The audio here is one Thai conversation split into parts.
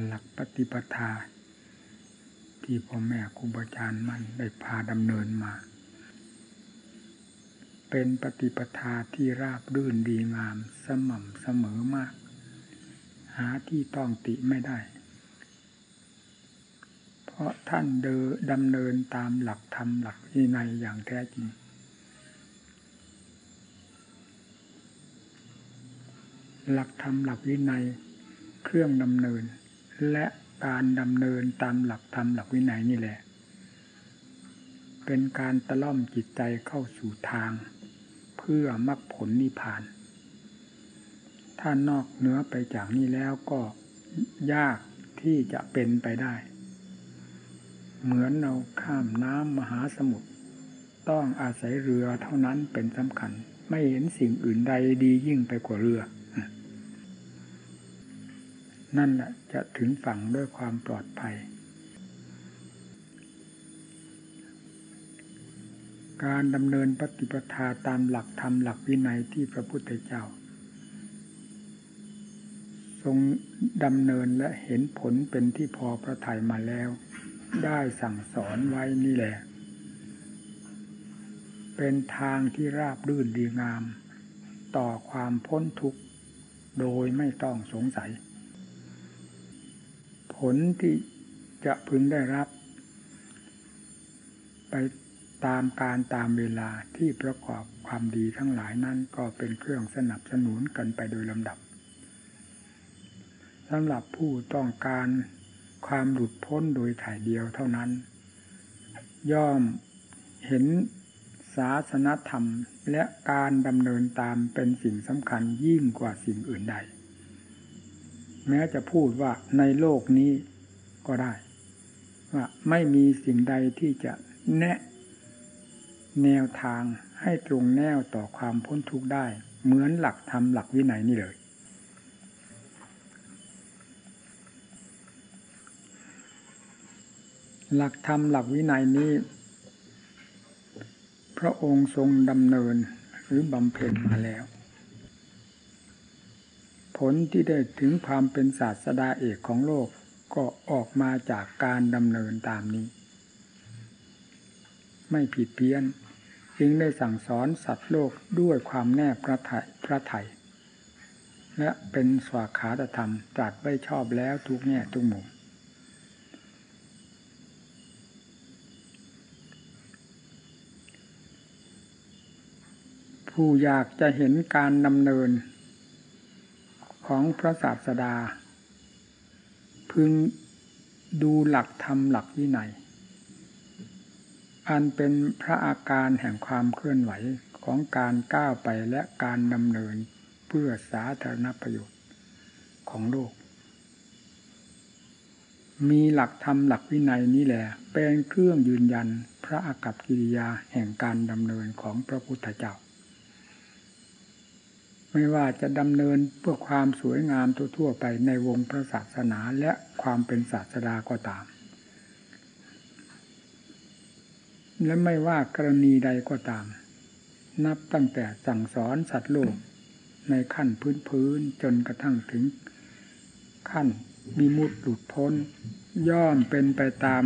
หลักปฏิปทา ที่พ่อแม่ครูบาอาจารย์มันได้พาดำเนินมา เป็นปฏิปทาที่ราบรื่นดีงามสม่ำเสมอมาก หาที่ต้องติไม่ได้ เพราะท่านเดินดำเนินตามหลักธรรมหลักวินัยอย่างแท้จริงหลักธรรมหลักวินัยเครื่องดำเนิน และการดำเนินตามหลักธรรมหลักวินัยนี่แหละ เป็นการตะล่อมจิตใจเข้าสู่ทาง เพื่อมรรคผลนิพพาน ถ้านอกเหนือไปจากนี้แล้วก็ยากที่จะเป็นไปได้ เหมือนเราข้ามน้ำมหาสมุทรต้องอาศัยเรือเท่านั้นเป็นสำคัญ ไม่เห็นสิ่งอื่นใดดียิ่งไปกว่าเรือ นั่นแหละจะถึงฝั่งด้วยความปลอดภัย การดำเนินปฏิปทาตามหลักธรรมหลักวินัยที่พระพุทธเจ้า ทรงดำเนินและเห็นผลเป็นที่พอพระทัยมาแล้ว ได้สั่งสอนไว้นี่แหละ เป็นทางที่ราบรื่นดีงาม ต่อความพ้นทุกข์โดยไม่ต้องสงสัย ลที่จะพึงได้รับ ไปตามการตามเวลาที่ประกอบความดีทั้งหลายนั้นก็เป็นเครื่องสนับสนุนกันไปโดยลำดับสำหรับผู้ต้องการความหลุดพ้นโดยถ่ายเดียวเท่านั้น ย่อมเห็นศาสนธรรมและการดำเนินตามเป็นสิ่งสำคัญยิ่งกว่าสิ่งอื่นใด แม้จะพูดว่าในโลกนี้ก็ได้ ว่าไม่มีสิ่งใดที่จะแนะแนวทางให้ตรงแนวต่อความพ้นทุกข์ได้ เหมือนหลักธรรมหลักวินัยนี่เลย หลักธรรมหลักวินัยนี้ พระองค์ทรงดำเนินหรือบำเพ็ญมาแล้ว ลที่ได้ถึงความเป็นศาสดาเอกของโลกก็ออกมาจากการดำเนินตามนี้ ไม่ผิดเพี้ยนจึงได้สั่งสอนสัตว์โลกด้วยความแน่พระไถ่พระไถและเป็นสวาขาตธรรมตรัสไว้ชอบแล้วทุกแง่ทุกมุมผู้อยากจะเห็นการดำเนิน ของพระศาสดา พึงดูหลักธรรมหลักวินัยอันเป็นพระอาการแห่งความเคลื่อนไหวของการก้าวไปและการดำเนินเพื่อสาธารณประโยชน์ของโลก มีหลักธรรมหลักวินัยนี้แหละเป็นเครื่องยืนยันพระอากัปกิริยาแห่งการดำเนินของพระพุทธเจ้า ไม่ว่าจะดำเนินเพื่อความสวยงามทั่วๆไปในวงพระศาสนาและความเป็นศาสดาก็ตาม และไม่ว่ากรณีใดก็ตาม นับตั้งแต่สั่งสอนสัตว์โลกในขั้นพื้นๆจนกระทั่งถึงขั้นมีมุดหลุดพ้น ย่อมเป็นไปตาม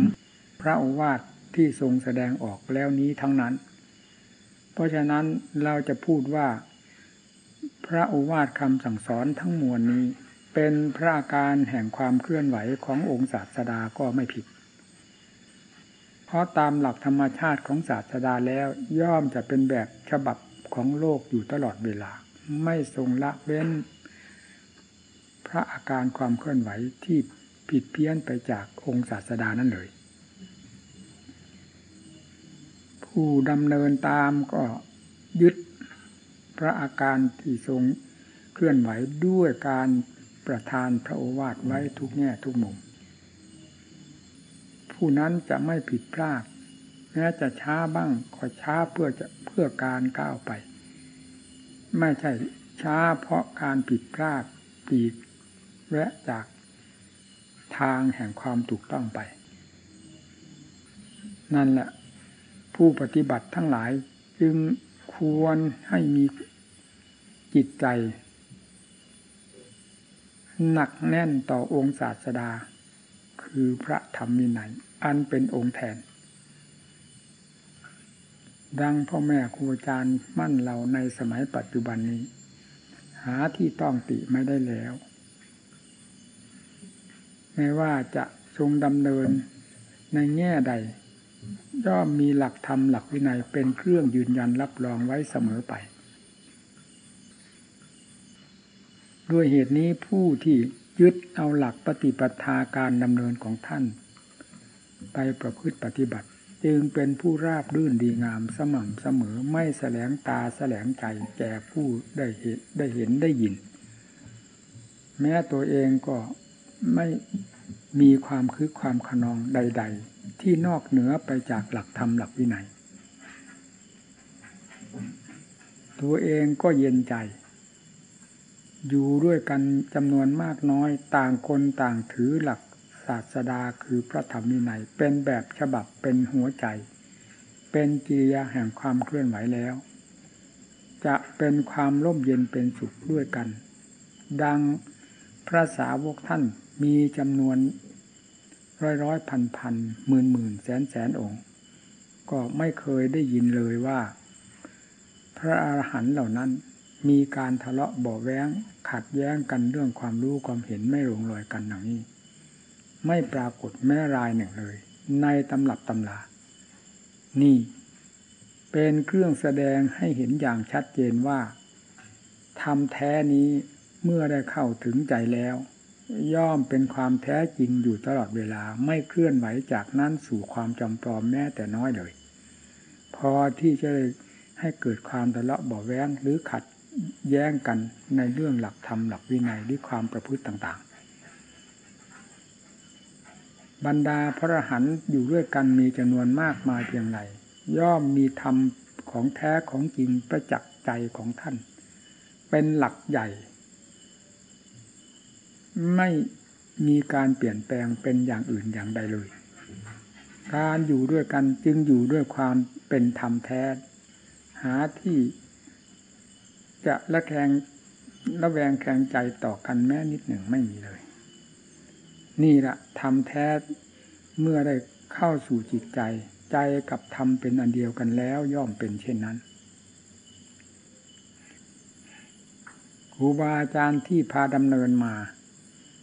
พระโอวาทที่ทรงแสดงออกแล้วนี้ทั้งนั้น เพราะฉะนั้นเราจะพูดว่า พระโอวาทคำสั่งสอนทั้งมวลนี้ เป็นพระอาการแห่งความเคลื่อนไหวขององค์ศาสดาก็ไม่ผิด เพราะตามหลักธรรมชาติของศาสดาแล้วย่อมจะเป็นแบบฉบับของโลกอยู่ตลอดเวลา ไม่ทรงละเว้น พระอาการความเคลื่อนไหวที่ผิดเพี้ยนไปจากองค์ศาสดานั่นเลย ผู้ดำเนินตามก็ยึด พระอาการที่ทรงเคลื่อนไหวด้วยการประทานพระโอวาทไว้ทุกแง่ทุกมุม ผู้นั้นจะไม่ผิดพลาดแม้จะช้าบ้างก็ช้าเพื่อจะเพื่อการก้าวไป ไม่ใช่ช้าเพราะการผิดพลาดปีกแวะจากทางแห่งความถูกต้องไป นั่นแหละ ผู้ปฏิบัติทั้งหลายจึงควรให้มี จิตใจ หนักแน่นต่อองค์ศาสดา คือพระธรรมมินัยอันเป็นองค์แทน ดังพ่อแม่ครูอาจารย์มั่นเราในสมัยปัจจุบันนี้ หาที่ต้องติไม่ได้แล้วไม่ว่าจะทรงดำเนินในแง่ใดย่อมมีหลักธรรมหลักวินัยเป็นเครื่องยืนยันรับรองไว้เสมอไป ด้วยเหตุนี้ผู้ที่ยึดเอาหลักปฏิปทาการดำเนินของท่าน ไปประพฤติปฏิบัติ จึงเป็นผู้ราบรื่นดีงามสม่ำเสมอไม่แสลงตาแสลงใจแก่ผู้ได้เห็นได้เห็นได้ยิน แม้ตัวเองก็ไม่มีความคึกความขนองใด ๆ ที่นอกเหนือไปจากหลักธรรมหลักวินัย ตัวเองก็เย็นใจ อยู่ด้วยกันจำนวนมากน้อยต่างคนต่างถือหลักศาสดาคือพระธรรมวินัยเป็นแบบฉบับเป็นหัวใจ เป็นกิริยาแห่งความเคลื่อนไหวแล้ว จะเป็นความร่มเย็นเป็นสุขด้วยกัน ดังพระสาวกท่านมีจำนวนร้อยร้อยพันพันหมื่นหมื่นแสนแสนองค์ ก็ไม่เคยได้ยินเลยว่า พระอาหารหันต์เหล่านั้น มีการทะเลาะบ่อแว้งขัดแย้งกันเรื่องความรู้ความเห็นไม่ลงรอยกันอย่างนี้ ไม่ปรากฏแม้รายหนึ่งเลย ในตำรับตำลา นี่ เป็นเครื่องแสดงให้เห็นอย่างชัดเจนว่าทำแท้นี้เมื่อได้เข้าถึงใจแล้ว ย่อมเป็นความแท้จริงอยู่ตลอดเวลาไม่เคลื่อนไหวจากนั้นสู่ความจำปลอมแม้แต่น้อยเลย พอที่จะให้เกิดความทะเลาะเบาแว้งหรือขัด แย้งกันในเรื่องหลักธรรมหลักวินัยหรือความประพฤติต่างๆ บรรดาพระหันอยู่ด้วยกันมีจำนวนมากมายเพียงไรย่อมมีธรรมของแท้ของจริงประจักษ์ใจของท่าน เป็นหลักใหญ่ ไม่มีการเปลี่ยนแปลงเป็นอย่างอื่นอย่างใดเลย การอยู่ด้วยกันจึงอยู่ด้วยความเป็นธรรมแท้ หาที่ จะละแคงละแวงแคงใจต่อกันแม้นิดหนึ่งไม่มีเลย นี่ละธรรมแท้เมื่อได้เข้าสู่จิตใจ ใจกับธรรมเป็นอันเดียวกันแล้วย่อมเป็นเช่นนั้นครูบาอาจารย์ที่พาดำเนินมา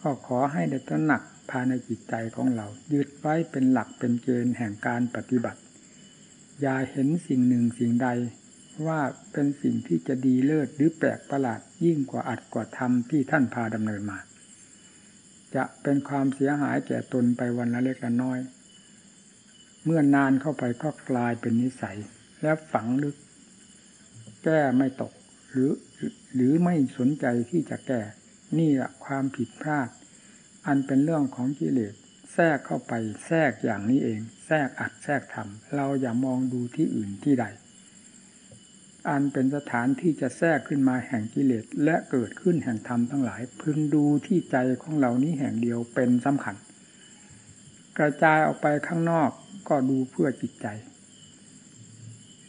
ก็ขอให้ได้ตระหนักภายในจิตใจของเรา ยึดไว้เป็นหลักเป็นเกณฑ์แห่งการปฏิบัติ อย่าเห็นสิ่งหนึ่งสิ่งใด ว่าเป็นสิ่งที่จะดีเลิศหรือแปลกประหลาดยิ่งกว่าอัดกว่าทำที่ท่านพาดำเนินมา จะเป็นความเสียหายแก่ตนไปวันละเล็กละน้อย เมื่อนานเข้าไปก็กลายเป็นนิสัย และฝังลึก แก้ไม่ตกหรือหรือไม่สนใจที่จะแก้ นี่แหละความผิดพลาด อันเป็นเรื่องของกิเลสแทรกเข้าไปแทรกอย่างนี้เอง แทรกอัดแทรกทำเราอย่ามองดูที่อื่นที่ใด อันเป็นสถานที่จะแทรกขึ้นมาแห่งกิเลสและเกิดขึ้นแห่งธรรมทั้งหลาย พึงดูที่ใจของเรานี้แห่งเดียวเป็นสำคัญ กระจายออกไปข้างนอกก็ดูเพื่อจิตใจ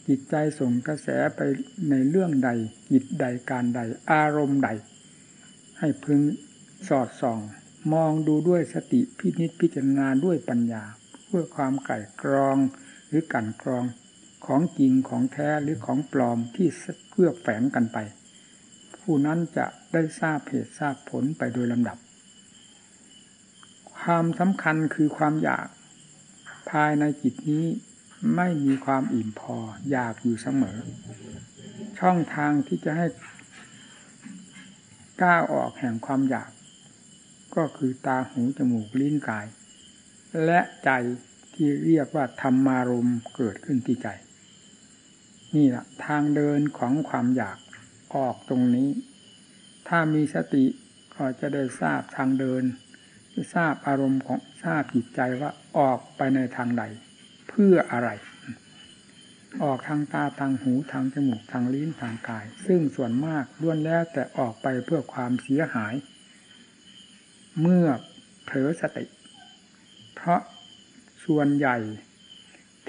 จิตใจส่งกระแสไปในเรื่องใดจิตใดการใด อารมณ์ใด ให้พึงสอดส่อง มองดูด้วยสติพินิจพิจารณาด้วยปัญญา เพื่อความไก่กรองหรือกันกรอง ของจริงของแท้หรือของปลอมที่เพื่อแฝงกันไป ผู้นั้นจะได้ทราบเหตุทราบผลไปโดยลำดับ ความสำคัญคือความอยากภายในจิตนี้ไม่มีความอิ่มพออยากอยู่เสมอ ช่องทางที่จะให้ก้าวออกแห่งความอยาก ก็คือตาหูจมูกลิ้นกาย และใจที่เรียกว่าธรรมารมเกิดขึ้นที่ใจ นี่แหละทางเดินของความอยากออกตรงนี้ ถ้ามีสติก็จะได้ทราบทางเดินทราบอารมณ์ของทราบจิตใจว่าออกไปในทางใด เพื่ออะไร ออกทางตาทางหูทางจมูกทางลิ้นทางกาย ซึ่งส่วนมากล้วนแล้วแต่ออกไปเพื่อความเสียหาย เมื่อเผลอสติ เพราะส่วนใหญ่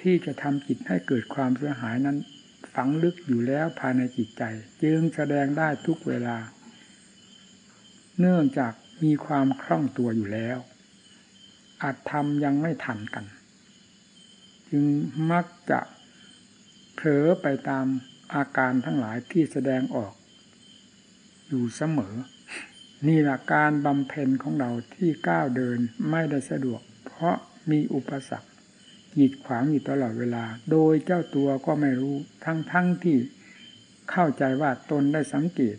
ที่จะทำจิตให้เกิดความเสียหายนั้น ฝังลึกอยู่แล้วภายในจิตใจ จึงแสดงได้ทุกเวลา เนื่องจากมีความคล่องตัวอยู่แล้ว อาจทำยังไม่ทันกัน จึงมักจะเผลอไปตามอาการทั้งหลายที่แสดงออก อยู่เสมอ นี่แหละการบำเพ็ญของเราที่ก้าวเดินไม่ได้สะดวก เพราะมีอุปสรรค กีดขวางอยู่ตลอดเวลา โดยเจ้าตัวก็ไม่รู้ทั้งทั้งที่เข้าใจว่าตนได้สังเกต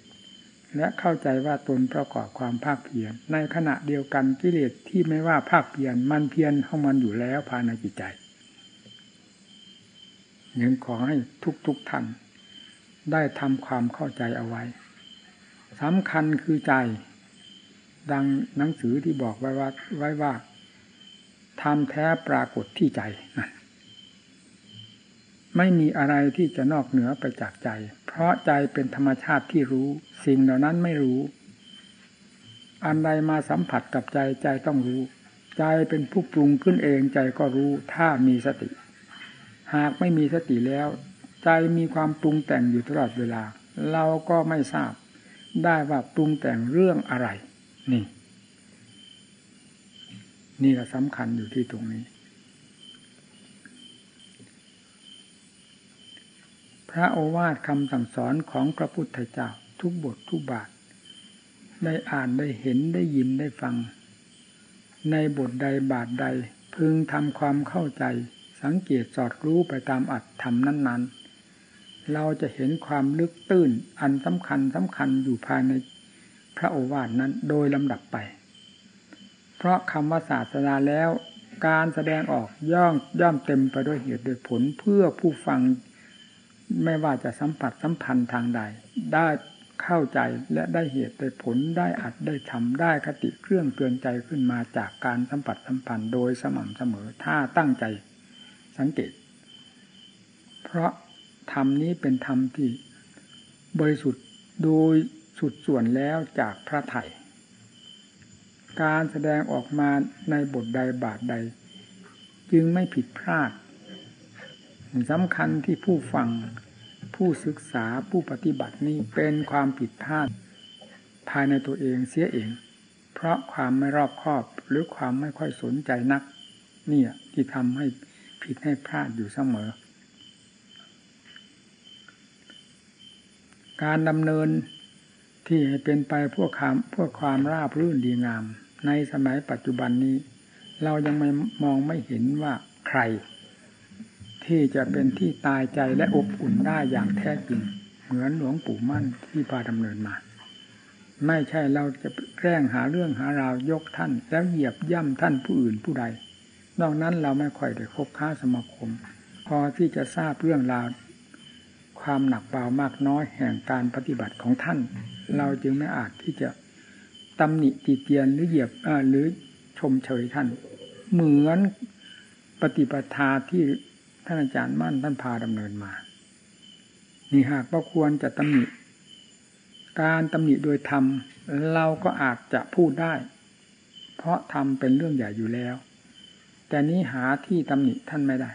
และเข้าใจว่าตนประกอบความภาคเพียรในขณะเดียวกันกิเลสที่ไม่ว่าภาคเพียรมันเพียรข้ามันอยู่แล้วภายในจิตใจยังขอให้ทุกๆทท่านได้ทำความเข้าใจเอาไว้สำคัญคือใจ ดังหนังสือที่บอกไว้ว่าไว้ว่า ทำแท้ปรากฏที่ใจนะไม่มีอะไรที่จะนอกเหนือไปจากใจ เพราะใจเป็นธรรมชาติที่รู้ สิ่งเหล่านั้นไม่รู้ อันใดมาสัมผัสกับใจใจต้องรู้ ใจเป็นผู้ปรุงขึ้นเองใจก็รู้ถ้ามีสติ หากไม่มีสติแล้ว ใจมีความปรุงแต่งอยู่ตลอดเวลา เราก็ไม่ทราบ ได้ว่าปรุงแต่งเรื่องอะไร นี่ นี่แหละสำคัญอยู่ที่ตรงนี้ พระโอวาทคำสั่งสอนของพระพุทธเจ้าทุกบททุกบาท ได้อ่านได้เห็นได้ยินได้ฟัง ในบทใดบาทใดพึงทำความเข้าใจ สังเกตสอดรู้ไปตามอัตธรรมนั้น ๆ เราจะเห็นความลึกตื้นอันสำคัญสำคัญอยู่ภายในพระโอวาทนั้นโดยลำดับไป เพราะคำว่าศาสนาแล้ว การแสดงออกย่อมย่อมเต็มไปด้วยเหตุด้วยผลเพื่อผู้ฟังไม่ว่าจะสัมผัสสัมพันธ์ทางใด ได้เข้าใจและได้เหตุได้ผลได้อัดได้ทำได้คติเครื่องเตือนใจขึ้นมาจากการสัมผัสสัมพันธ์โดยสม่ำเสมอถ้าตั้งใจสังเกต เพราะธรรมนี้เป็นธรรมที่บริสุทธิ์โดยสุดส่วนแล้วจากพระไถ่ การแสดงออกมาในบทใดบาทใด จึงไม่ผิดพลาดสำคัญที่ผู้ฟังผู้ศึกษาผู้ปฏิบัตินี้เป็นความผิดพลาดภายในตัวเองเสียเอง เพราะความไม่รอบคอบหรือความไม่ค่อยสนใจนัก เนี่ยที่ทำให้ผิดให้พลาดอยู่เสมอ การดำเนินที่ให้เป็นไปเพื่อความเพื่อความราบรื่นดีงาม ในสมัยปัจจุบันนี้ เรายังไม่มองไม่เห็นว่าใคร ที่จะเป็นที่ตายใจและอบอุ่นได้อย่างแท้จริง เหมือนหลวงปู่มั่นที่พาดำเนินมา ไม่ใช่เราจะแกล้งหาเรื่องหาราว ยกท่าน แล้วเหยียบย่ำท่านผู้อื่นผู้ใด นอกนั้นเราไม่ค่อยได้คบค้าสมาคม พอที่จะทราบเรื่องราวความหนักเบามากน้อยแห่งการปฏิบัติของท่าน เราจึงไม่อาจที่จะ ตำหนิติเตียนหรือเหยียบหรือชมเชยท่าน เหมือนปฏิปทาที่ท่านอาจารย์มั่นท่านพาดำเนินมา นี่หากว่าควรจะตำหนิ การตำหนิโดยธรรม เราก็อาจจะพูดได้ เพราะธรรมเป็นเรื่องใหญ่อยู่แล้ว แต่นี้หาที่ตำหนิท่านไม่ได้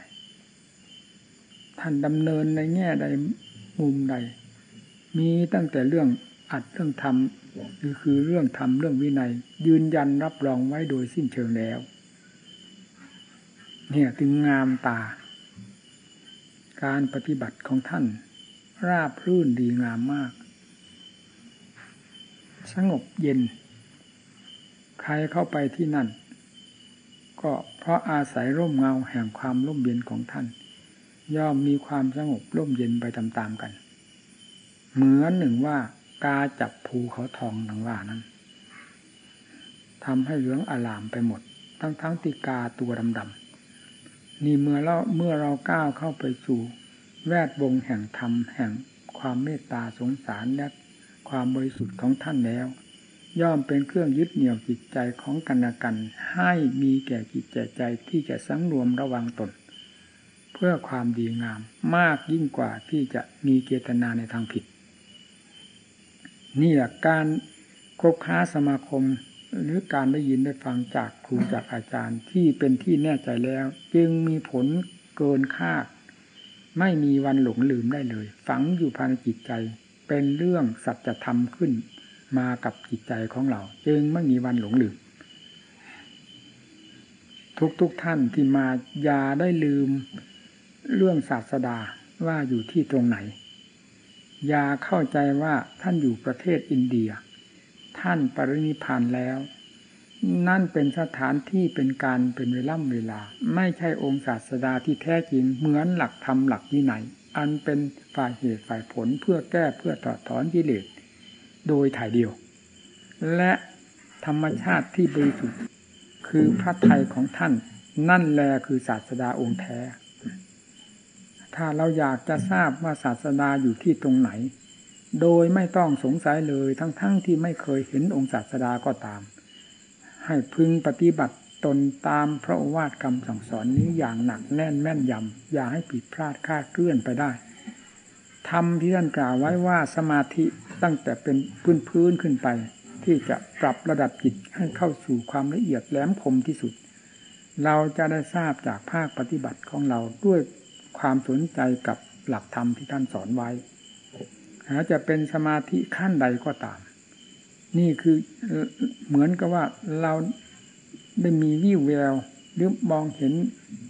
ท่านดำเนินในแง่ใดมุมใด มีตั้งแต่เรื่องอัดเรื่องธรรม คือคือเรื่องธรรมเรื่องวินัย ยืนยันรับรองไว้โดยสิ้นเชิงแล้ว เนี่ยถึงงามตา การปฏิบัติของท่าน ราบรื่นดีงามมาก สงบเย็น ใครเข้าไปที่นั่น ก็เพราะอาศัยร่มเงาแห่งความร่มเย็นของท่าน ย่อมมีความสงบร่มเย็นไปตามๆกัน เหมือนหนึ่งว่า กาจับภูเขาทองดังว่านั้นทำให้เหลืองอลามไปหมด ทั้งทั้งตีกาตัวดำๆนี่เมื่อเราเมื่อเราก้าวเข้าไปสู่ แวดวงแห่งธรรมแห่งความเมตตาสงสารและความบริสุทธิ์ของท่านแล้ว ย่อมเป็นเครื่องยึดเหนี่ยวจิตใจของกันและกัน ให้มีแก่จิตใจใจที่จะสังรวมระวังตน เพื่อความดีงามมากยิ่งกว่าที่จะมีเจตนาในทางผิด นี่แหละการคบค้าสมาคม หรือการได้ยินได้ฟังจากครูจากอาจารย์ที่เป็นที่แน่ใจแล้ว จึงมีผลเกินคาด ไม่มีวันหลงลืมได้เลย ฝังอยู่ภายในจิตใจ เป็นเรื่องสัจธรรมขึ้น มากับจิตใจของเรา จึงไม่มีวันหลงลืม ทุกๆทท่านที่มาอย่าได้ลืม เรื่องศาสดาว่าอยู่ที่ตรงไหน อย่าเข้าใจว่าท่านอยู่ประเทศอินเดีย ท่านปรินิพานแล้ว นั่นเป็นสถานที่เป็นการเป็นเวล่ำเวลา ไม่ใช่องค์ศาสดาที่แท้จริงเหมือนหลักธรรมหลักวินัยอันเป็นฝ่ายเหตุฝ่ายผลเพื่อแก้เพื่อถอดถอนกิเลสโดยถ่ายเดียว และธรรมชาติที่บริสุทธิ์คือพระไทยของท่านนั่นแลคือศาสดาองค์แท้ ถ้าเราอยากจะทราบว่าศาสดาอยู่ที่ตรงไหน โดยไม่ต้องสงสัยเลยทั้งๆทที่ไม่เคยเห็นองค์ศาสดาก็ตาม ให้พึงปฏิบัติตนตามพระวาทคำสั่งสอนนี้อย่างหนักแน่นแม่นยำอย่าให้ผิดพลาดคาดเคลื่อนไปได้ทำที่ท่านกล่าวไว้ว่าสมาธิตั้งแต่เป็นพื้นพื้นขึ้นไป ที่จะปรับระดับจิตให้เข้าสู่ความละเอียดแหลมคมที่สุด เราจะได้ทราบจากภาคปฏิบัติของเราด้วย ความสนใจกับหลักธรรมที่ท่านสอนไว้หาจะเป็นสมาธิขั้นใดก็ตาม นี่คือเหมือนกับว่าเราได้มีวิวแววหรือมองเห็น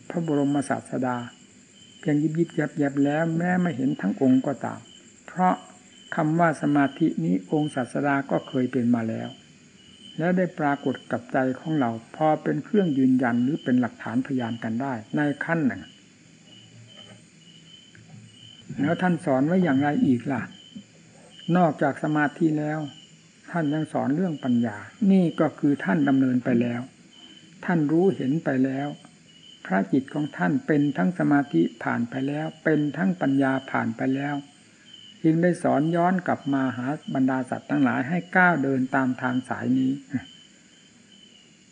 พระบรมศาสดา เพียงยิบยิบยับยับแล้วแม้ไม่เห็นทั้งองค์ก็ตาม เพราะคำว่าสมาธินี้องค์ศาสดาก็เคยเป็นมาแล้ว และได้ปรากฏกับใจของเรา พอเป็นเครื่องยืนยันหรือเป็นหลักฐานพยานกันได้ ในขั้นหนึ่ง แล้วท่านสอนไว้อย่างไรอีกล่ะ นอกจากสมาธิแล้ว ท่านยังสอนเรื่องปัญญา นี่ก็คือท่านดำเนินไปแล้ว ท่านรู้เห็นไปแล้ว พระจิตของท่านเป็นทั้งสมาธิผ่านไปแล้ว เป็นทั้งปัญญาผ่านไปแล้วจึงได้สอนย้อนกลับมาหาบรรดาสัตว์ทั้งหลายให้ก้าวเดินตามทางสายนี้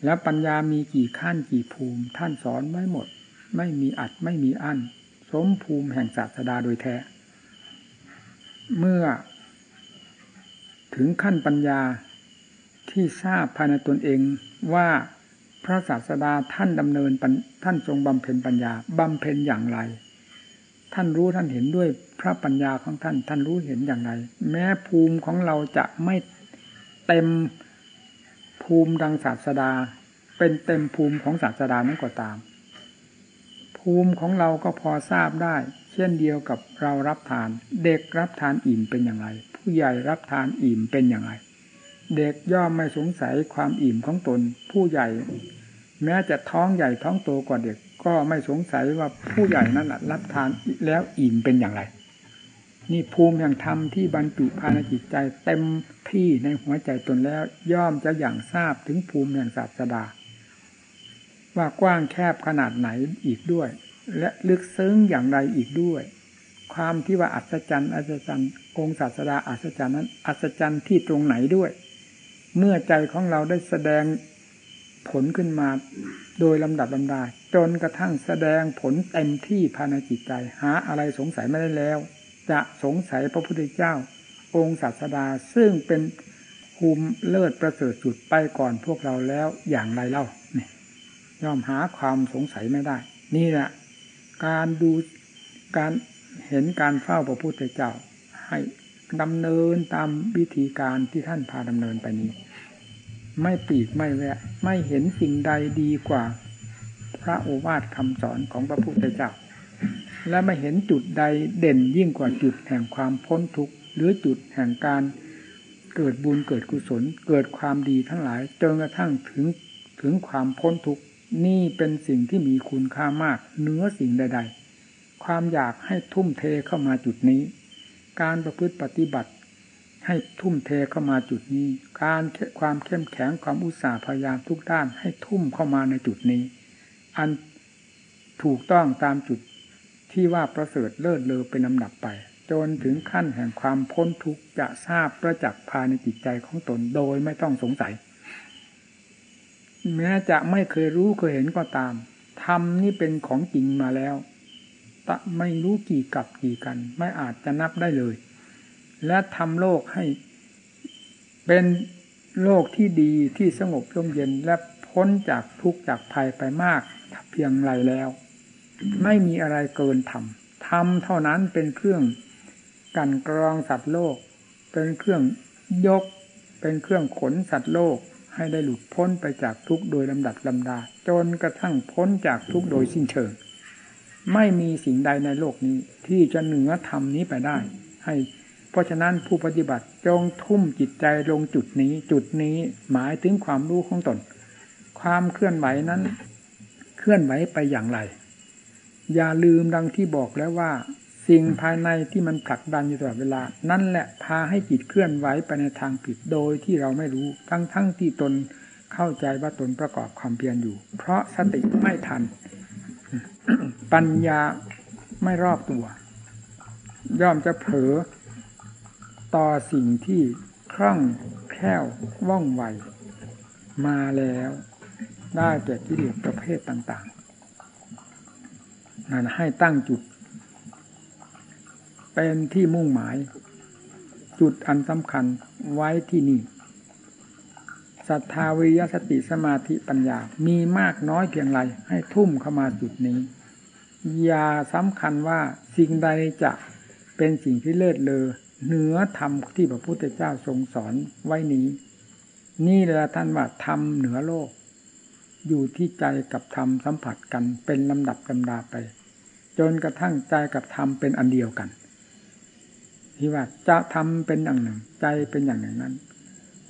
แล้วปัญญามีกี่ขั้นกี่ภูมิ ท่านสอนไว้หมด ไม่มีอัดไม่มีอั้น สมภูมิแห่งศาสดาโดยแท้ เมื่อถึงขั้นปัญญาที่ทราบภายในตนเองว่าพระศาสดาท่านดำเนินท่านทรงบำเพ็ญปัญญาบำเพ็ญอย่างไร ท่านรู้ท่านเห็นด้วยพระปัญญาของท่าน ท่านรู้เห็นอย่างไร แม้ภูมิของเราจะไม่เต็มภูมิดังศาสดา เป็นเต็มภูมิของศาสดานั้นก็ตาม ภูมิของเราก็พอทราบได้ เช่นเดียวกับเรารับทาน เด็กรับทานอิ่มเป็นอย่างไร ผู้ใหญ่รับทานอิ่มเป็นอย่างไร เด็กย่อมไม่สงสัยความอิ่มของตน ผู้ใหญ่ แม้จะท้องใหญ่ท้องโตกว่าเด็กก็ไม่สงสัยว่าผู้ใหญ่นั้นรับทานแล้วอิ่มเป็นอย่างไร นี่ภูมิอย่างธรรมที่บรรจุภายในจิตใจเต็มที่ในหัวใจตนแล้วย่อมจะอย่างทราบถึงภูมิอย่างศาสดา ว่ากว้างแคบขนาดไหนอีกด้วย และลึกซึ้งอย่างไรอีกด้วย ความที่ว่าอัศจรรย์อัศจรรย์องค์ศาสดาอัศจรรย์นั้นอัศจรรย์ที่ตรงไหนด้วย เมื่อใจของเราได้แสดงผลขึ้นมาโดยลำดับลำดาจนกระทั่งแสดงผลเต็มที่ภายในจิตใจหาอะไรสงสัยไม่ได้แล้ว จะสงสัยพระพุทธเจ้า องค์ศาสดาซึ่งเป็นภูมิเลิศประเสริฐสุดไปก่อนพวกเราแล้วอย่างไรเล่า ยอมหาความสงสัยไม่ได้ นี่แหละ การดูการเห็นการเฝ้าพระพุทธเจ้า ให้ดำเนินตามวิธีการที่ท่านพาดำเนินไปนี้ ไม่ปีกไม่แวะ ไม่เห็นสิ่งใดดีกว่า พระโอวาทคำสอนของพระพุทธเจ้า และไม่เห็นจุดใดเด่นยิ่งกว่าจุดแห่งความพ้นทุกข์หรือจุดแห่งการเกิดบุญเกิดกุศล เกิดความดีทั้งหลายจนกระทั่งถึงถึงความพ้นทุกข์ นี่เป็นสิ่งที่มีคุณค่ามากเนื้อสิ่งใด ๆ ความอยากให้ทุ่มเทเข้ามาจุดนี้ การประพฤติปฏิบัติ ให้ทุ่มเทเข้ามาจุดนี้ การความเข้มแข็งความอุตสาห์พยายามทุกด้านให้ทุ่มเข้ามาในจุดนี้ อันถูกต้องตามจุดที่ว่าประเสริฐเลิศเลอเป็นลำดับไป จนถึงขั้นแห่งความพ้นทุกข์จะทราบประจักษ์ภายในจิตใจของตนโดยไม่ต้องสงสัย แม้จะไม่เคยรู้เคยเห็นก็ตามธรรมนี่เป็นของจริงมาแล้วไม่รู้กี่กับกี่กัน ไม่อาจจะนับได้เลย และทำโลกให้เป็นโลกที่ดีที่สงบร่มเย็นและพ้นจากทุกข์จากภัยไปมากเพียงไรแล้ว ไม่มีอะไรเกินธรรมธรรมเท่านั้นเป็นเครื่องกันกรองสัตว์โลก เป็นเครื่องยก เป็นเครื่องขนสัตว์โลก ให้ได้หลุดพ้นไปจากทุกโดยลำดับลำดา จนกระทั่งพ้นจากทุกโดยสิ้นเชิง ไม่มีสิ่งใดในโลกนี้ ที่จะเหนือธรรมนี้ไปได้ ให้ เพราะฉะนั้นผู้ปฏิบัติจงทุ่มจิตใจลงจุดนี้ จุดนี้หมายถึงความรู้ของตน ความเคลื่อนไหวนั้น เคลื่อนไหวไปอย่างไร อย่าลืมดังที่บอกแล้วว่า สิ่งภายในที่มันผลักดันอยู่ตลอดเวลา นั่นแหละพาให้จิตเคลื่อนไหวไปในทางผิดโดยที่เราไม่รู้ทั้งทั้งที่ตนเข้าใจว่าตนประกอบความเพียรอยู่ เพราะสติไม่ทัน ปัญญาไม่รอบตัว ย่อมจะเผลอต่อสิ่งที่คล่องแคล่วว่องไวมาแล้วได้แก่กิเลสประเภทต่างๆนั่นให้ตั้งจุด เป็นที่มุ่งหมาย จุดอันสำคัญไว้ที่นี่ศรัทธาวิยสติสมาธิปัญญา มีมากน้อยเพียงไรให้ทุ่มเข้ามาจุดนี้ อย่าสำคัญว่าสิ่งใดจะเป็นสิ่งที่เลิศเลอเหนือธรรมที่พระพุทธเจ้าทรงสอนไว้นี้ นี่แหละท่านว่าธรรมเหนือโลก อยู่ที่ใจกับธรรมสัมผัสกันเป็นลำดับลำดาไป จนกระทั่งใจกับธรรมเป็นอันเดียวกัน ที่ว่าจะทำเป็นอย่างหนึ่ง ใจเป็นอย่างหนึ่งนั้น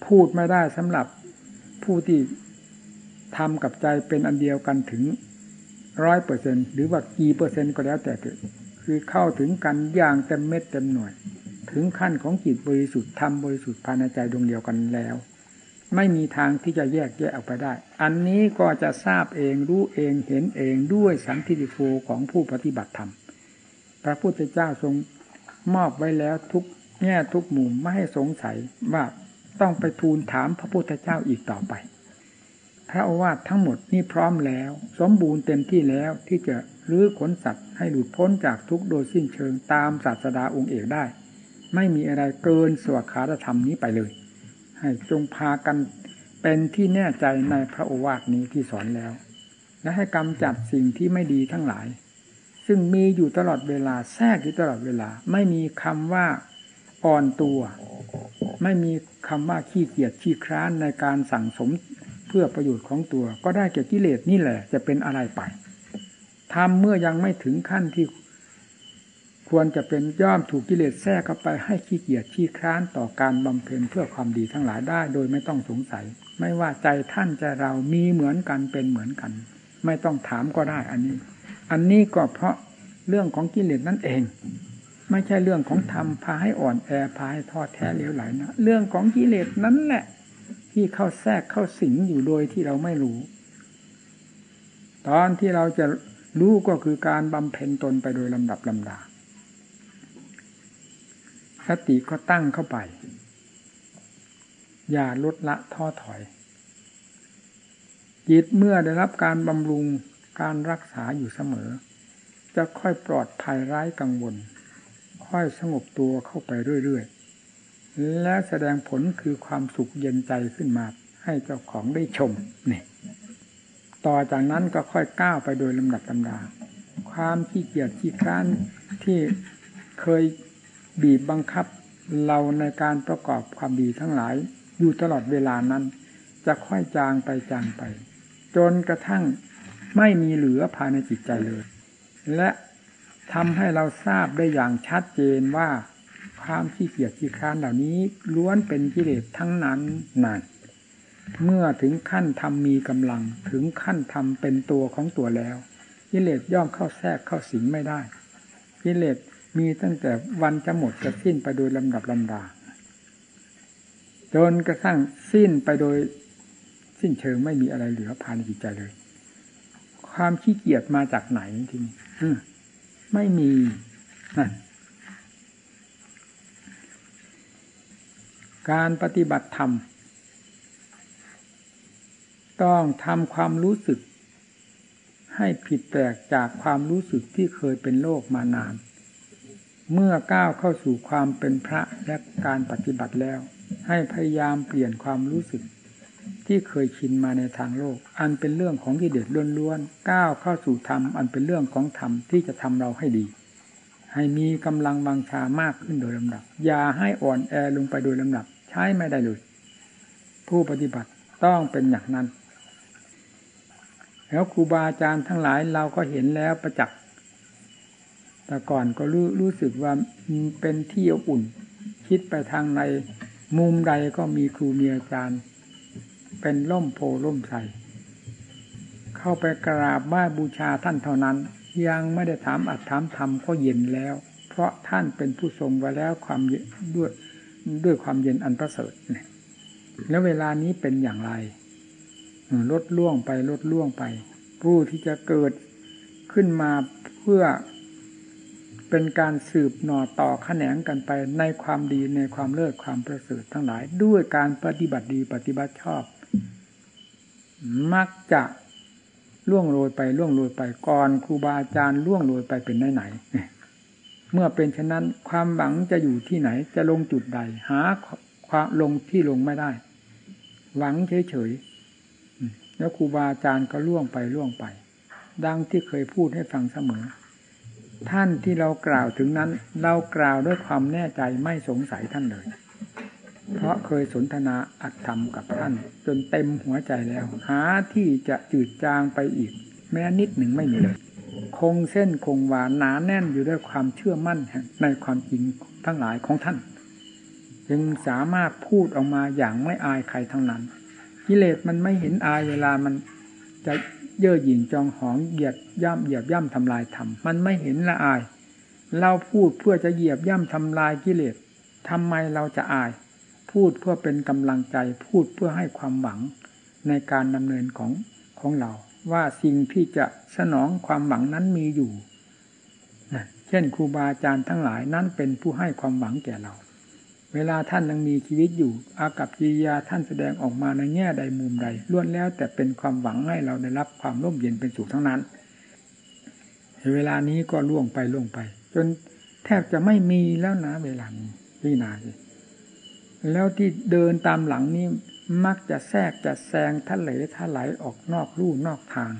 พูดไม่ได้สำหรับผู้ที่ทำกับใจเป็นอันเดียวกันถึงร้อยเปอร์เซ็นหรือว่ากี่เปอร์เซ็นต์ก็แล้วแต่เถิดคือเข้าถึงกันอย่างเต็มเม็ดเต็มหน่วย ถึงขั้นของจิตบริสุทธิ์ทำบริสุทธิ์ภายในใจดวงเดียวกันแล้ว ไม่มีทางที่จะแยกแยะออกไปได้ อันนี้ก็จะทราบเองรู้เองเห็นเองด้วยสันติโฟของผู้ปฏิบัติธรรมพระพุทธเจ้าทรง มอบไว้แล้วทุกแง่ทุกมุมไม่ให้สงสัยว่าต้องไปทูลถามพระพุทธเจ้าอีกต่อไป พระอาวาสทั้งหมดนี่พร้อมแล้ว สมบูรณ์เต็มที่แล้วที่จะรื้อขนสัตว์ให้หลุดพ้นจากทุกโดยสิ้นเชิงตามศาสดาองค์เอกได้ ไม่มีอะไรเกินสวขาธรรมนี้ไปเลย ให้จงพากันเป็นที่แน่ใจในพระโอวาทนี้ที่สอนแล้ว และให้กำจัดสิ่งที่ไม่ดีทั้งหลาย ซึ่งมีอยู่ตลอดเวลาแทรกอยู่ตลอดเวลา ไม่มีคำว่าอ่อนตัว ไม่มีคำว่าขี้เกียจขี้คร้านในการสั่งสมเพื่อประโยชน์ของตัว ก็ได้แก่กิเลสนี่แหละ จะเป็นอะไรไปทำเมื่อยังไม่ถึงขั้นที่ควรจะเป็นย่อมถูกกิเลสแทรกเข้าไปให้ขี้เกียจขี้คร้านต่อการบำเพ็ญเพื่อความดีทั้งหลายได้ โดยไม่ต้องสงสัย ไม่ว่าใจท่านใจเรามีเหมือนกันเป็นเหมือนกัน ไม่ต้องถามก็ได้อันนี้ อันนี้ก็เพราะเรื่องของกิเลสนั่นเอง ไม่ใช่เรื่องของธรรมพาให้อ่อนแอพาให้ทอดแท้เลี้ยวไหลนะเรื่องของกิเลสนั้นแหละ ที่เข้าแทรกเข้าสิงอยู่โดยที่เราไม่รู้ ตอนที่เราจะรู้ก็คือการบำเพ็ญตนไปโดยลำดับลำดาสติก็ตั้งเข้าไป อย่าลดละท้อถอยจิตเมื่อได้รับการบำรุง การรักษาอยู่เสมอ จะค่อยปลอดภัยร้ายกังวล ค่อยสงบตัวเข้าไปเรื่อยๆ และแสดงผลคือความสุขเย็นใจขึ้นมา ให้เจ้าของได้ชมนี่ต่อจากนั้นก็ค่อยก้าวไปโดยลำดับลำดา ความขี้เกียจขี้คร้านที่เคยบีบบังคับเราในการประกอบความดีทั้งหลาย อยู่ตลอดเวลานั้น จะค่อยจางไปจางไป จนกระทั่ง ไม่มีเหลือภายในจิตใจเลย และทำให้เราทราบได้อย่างชัดเจนว่าความขี้เกียจขี้ค้านเหล่านี้ล้วนเป็นกิเลสทั้งนั้นนั่นเมื่อถึงขั้นทำมีกำลังถึงขั้นทำเป็นตัวของตัวแล้วกิเลสย่อมเข้าแทรกเข้าสิงไม่ได้กิเลสมีตั้งแต่วันจะหมดจะสิ้นไปโดยลำดับลำดาจนกระทั่งสิ้นไปโดยสิ้นเชิงไม่มีอะไรเหลือภายในจิตใจเลย ความขี้เกียจมาจากไหนทีนี้ไม่มีนั่นการปฏิบัติธรรม ต้องทำความรู้สึก ให้ผิดแปลกจากความรู้สึกที่เคยเป็นโลกมานาน เมื่อก้าวเข้าสู่ความเป็นพระและการปฏิบัติแล้ว ให้พยายามเปลี่ยนความรู้สึก ที่เคยชินมาในทางโลก อันเป็นเรื่องของกิเลสล้วนๆก้าวเข้าสู่ธรรมอันเป็นเรื่องของธรรมที่จะทำเราให้ดี ให้มีกำลังบังชามากขึ้นโดยลำดับ อย่าให้อ่อนแอลงไปโดยลำดับ ใช้ไม่ได้เลย ผู้ปฏิบัติต้องเป็นอย่างนั้น แล้วครูบาอาจารย์ทั้งหลายเราก็เห็นแล้วประจักษ์แต่ก่อนก็รู้รู้สึกว่าเป็นที่อบอุ่น คิดไปทางในมุมใดก็มีครูมีอาจารย์ เป็นล่มโพล่มใสเข้าไปกราบไหว้บูชาท่านเท่านั้น ยังไม่ได้ถามอัดถามธรรมก็เย็นแล้ว เพราะท่านเป็นผู้ทรงไว้แล้วความด้วยด้วยความเย็นอันประเสริฐแล้วเวลานี้เป็นอย่างไรลดล่วงไปลดล่วงไป ผู้ที่จะเกิดขึ้นมาเพื่อเป็นการสืบหน่อต่อขแขนงกันไปในความดีในความเลิศความประเสริฐทั้งหลาย ด้วยการปฏิบัติดีปฏิบัติชอบ มักจะล่วงโรยไปล่วงโรยไปก่อนครูบาอาจารย์ล่วงโรยไปเป็นไหนไหนเมื่อเป็นฉะนั้นความหวังจะอยู่ที่ไหนจะลงจุดใด หาความลงที่ลงไม่ได้ หวังเฉยๆแล้วครูบาอาจารย์ก็ล่วงไปล่วงไป ดังที่เคยพูดให้ฟังเสมอ ท่านที่เรากล่าวถึงนั้น เรากล่าวด้วยความแน่ใจไม่สงสัยท่านเลย เพราะเคยสนทนาอัตธรรมกับท่าน จนเต็มหัวใจแล้ว หาที่จะจืดจางไปอีก แม้นิดหนึ่งไม่มีเลย คงเส้นคงวาหนาแน่นอยู่ด้วยความเชื่อมั่นในความจริงทั้งหลายของท่าน จึงสามารถพูดออกมาอย่างไม่อายใครทั้งนั้น กิเลสมันไม่เห็นอายเวลามันจะเย่อหยิ่งจองหองเหยียบย่ำเหยียบย่ำทำลายธรรมมันไม่เห็นละอาย เราพูดเพื่อจะเหยียบย่ำทำลายกิเลสทำไมเราจะอาย พูดเพื่อเป็นกำลังใจพูดเพื่อให้ความหวังในการดำเนินของของเรา ว่าสิ่งที่จะสนองความหวังนั้นมีอยู่เช่นครูบาอาจารย์ทั้งหลายนั้นเป็นผู้ให้ความหวังแก่เรา เวลาท่านยังมีชีวิตอยู่ อากับกิริยาท่านแสดงออกมาในแง่ใดมุมใดล้วนแล้ว แต่เป็นความหวังให้เราได้รับความร่มเย็นเป็นสุขทั้งนั้น เวลานี้ก็ล่วงไปล่วงไป จนแทบจะไม่มีแล้วนะเวลานี้พี่นา แล้วที่เดินตามหลังนี้มักจะแทรกจะแซงทะเลทะไหลออกนอกรูนอกทาง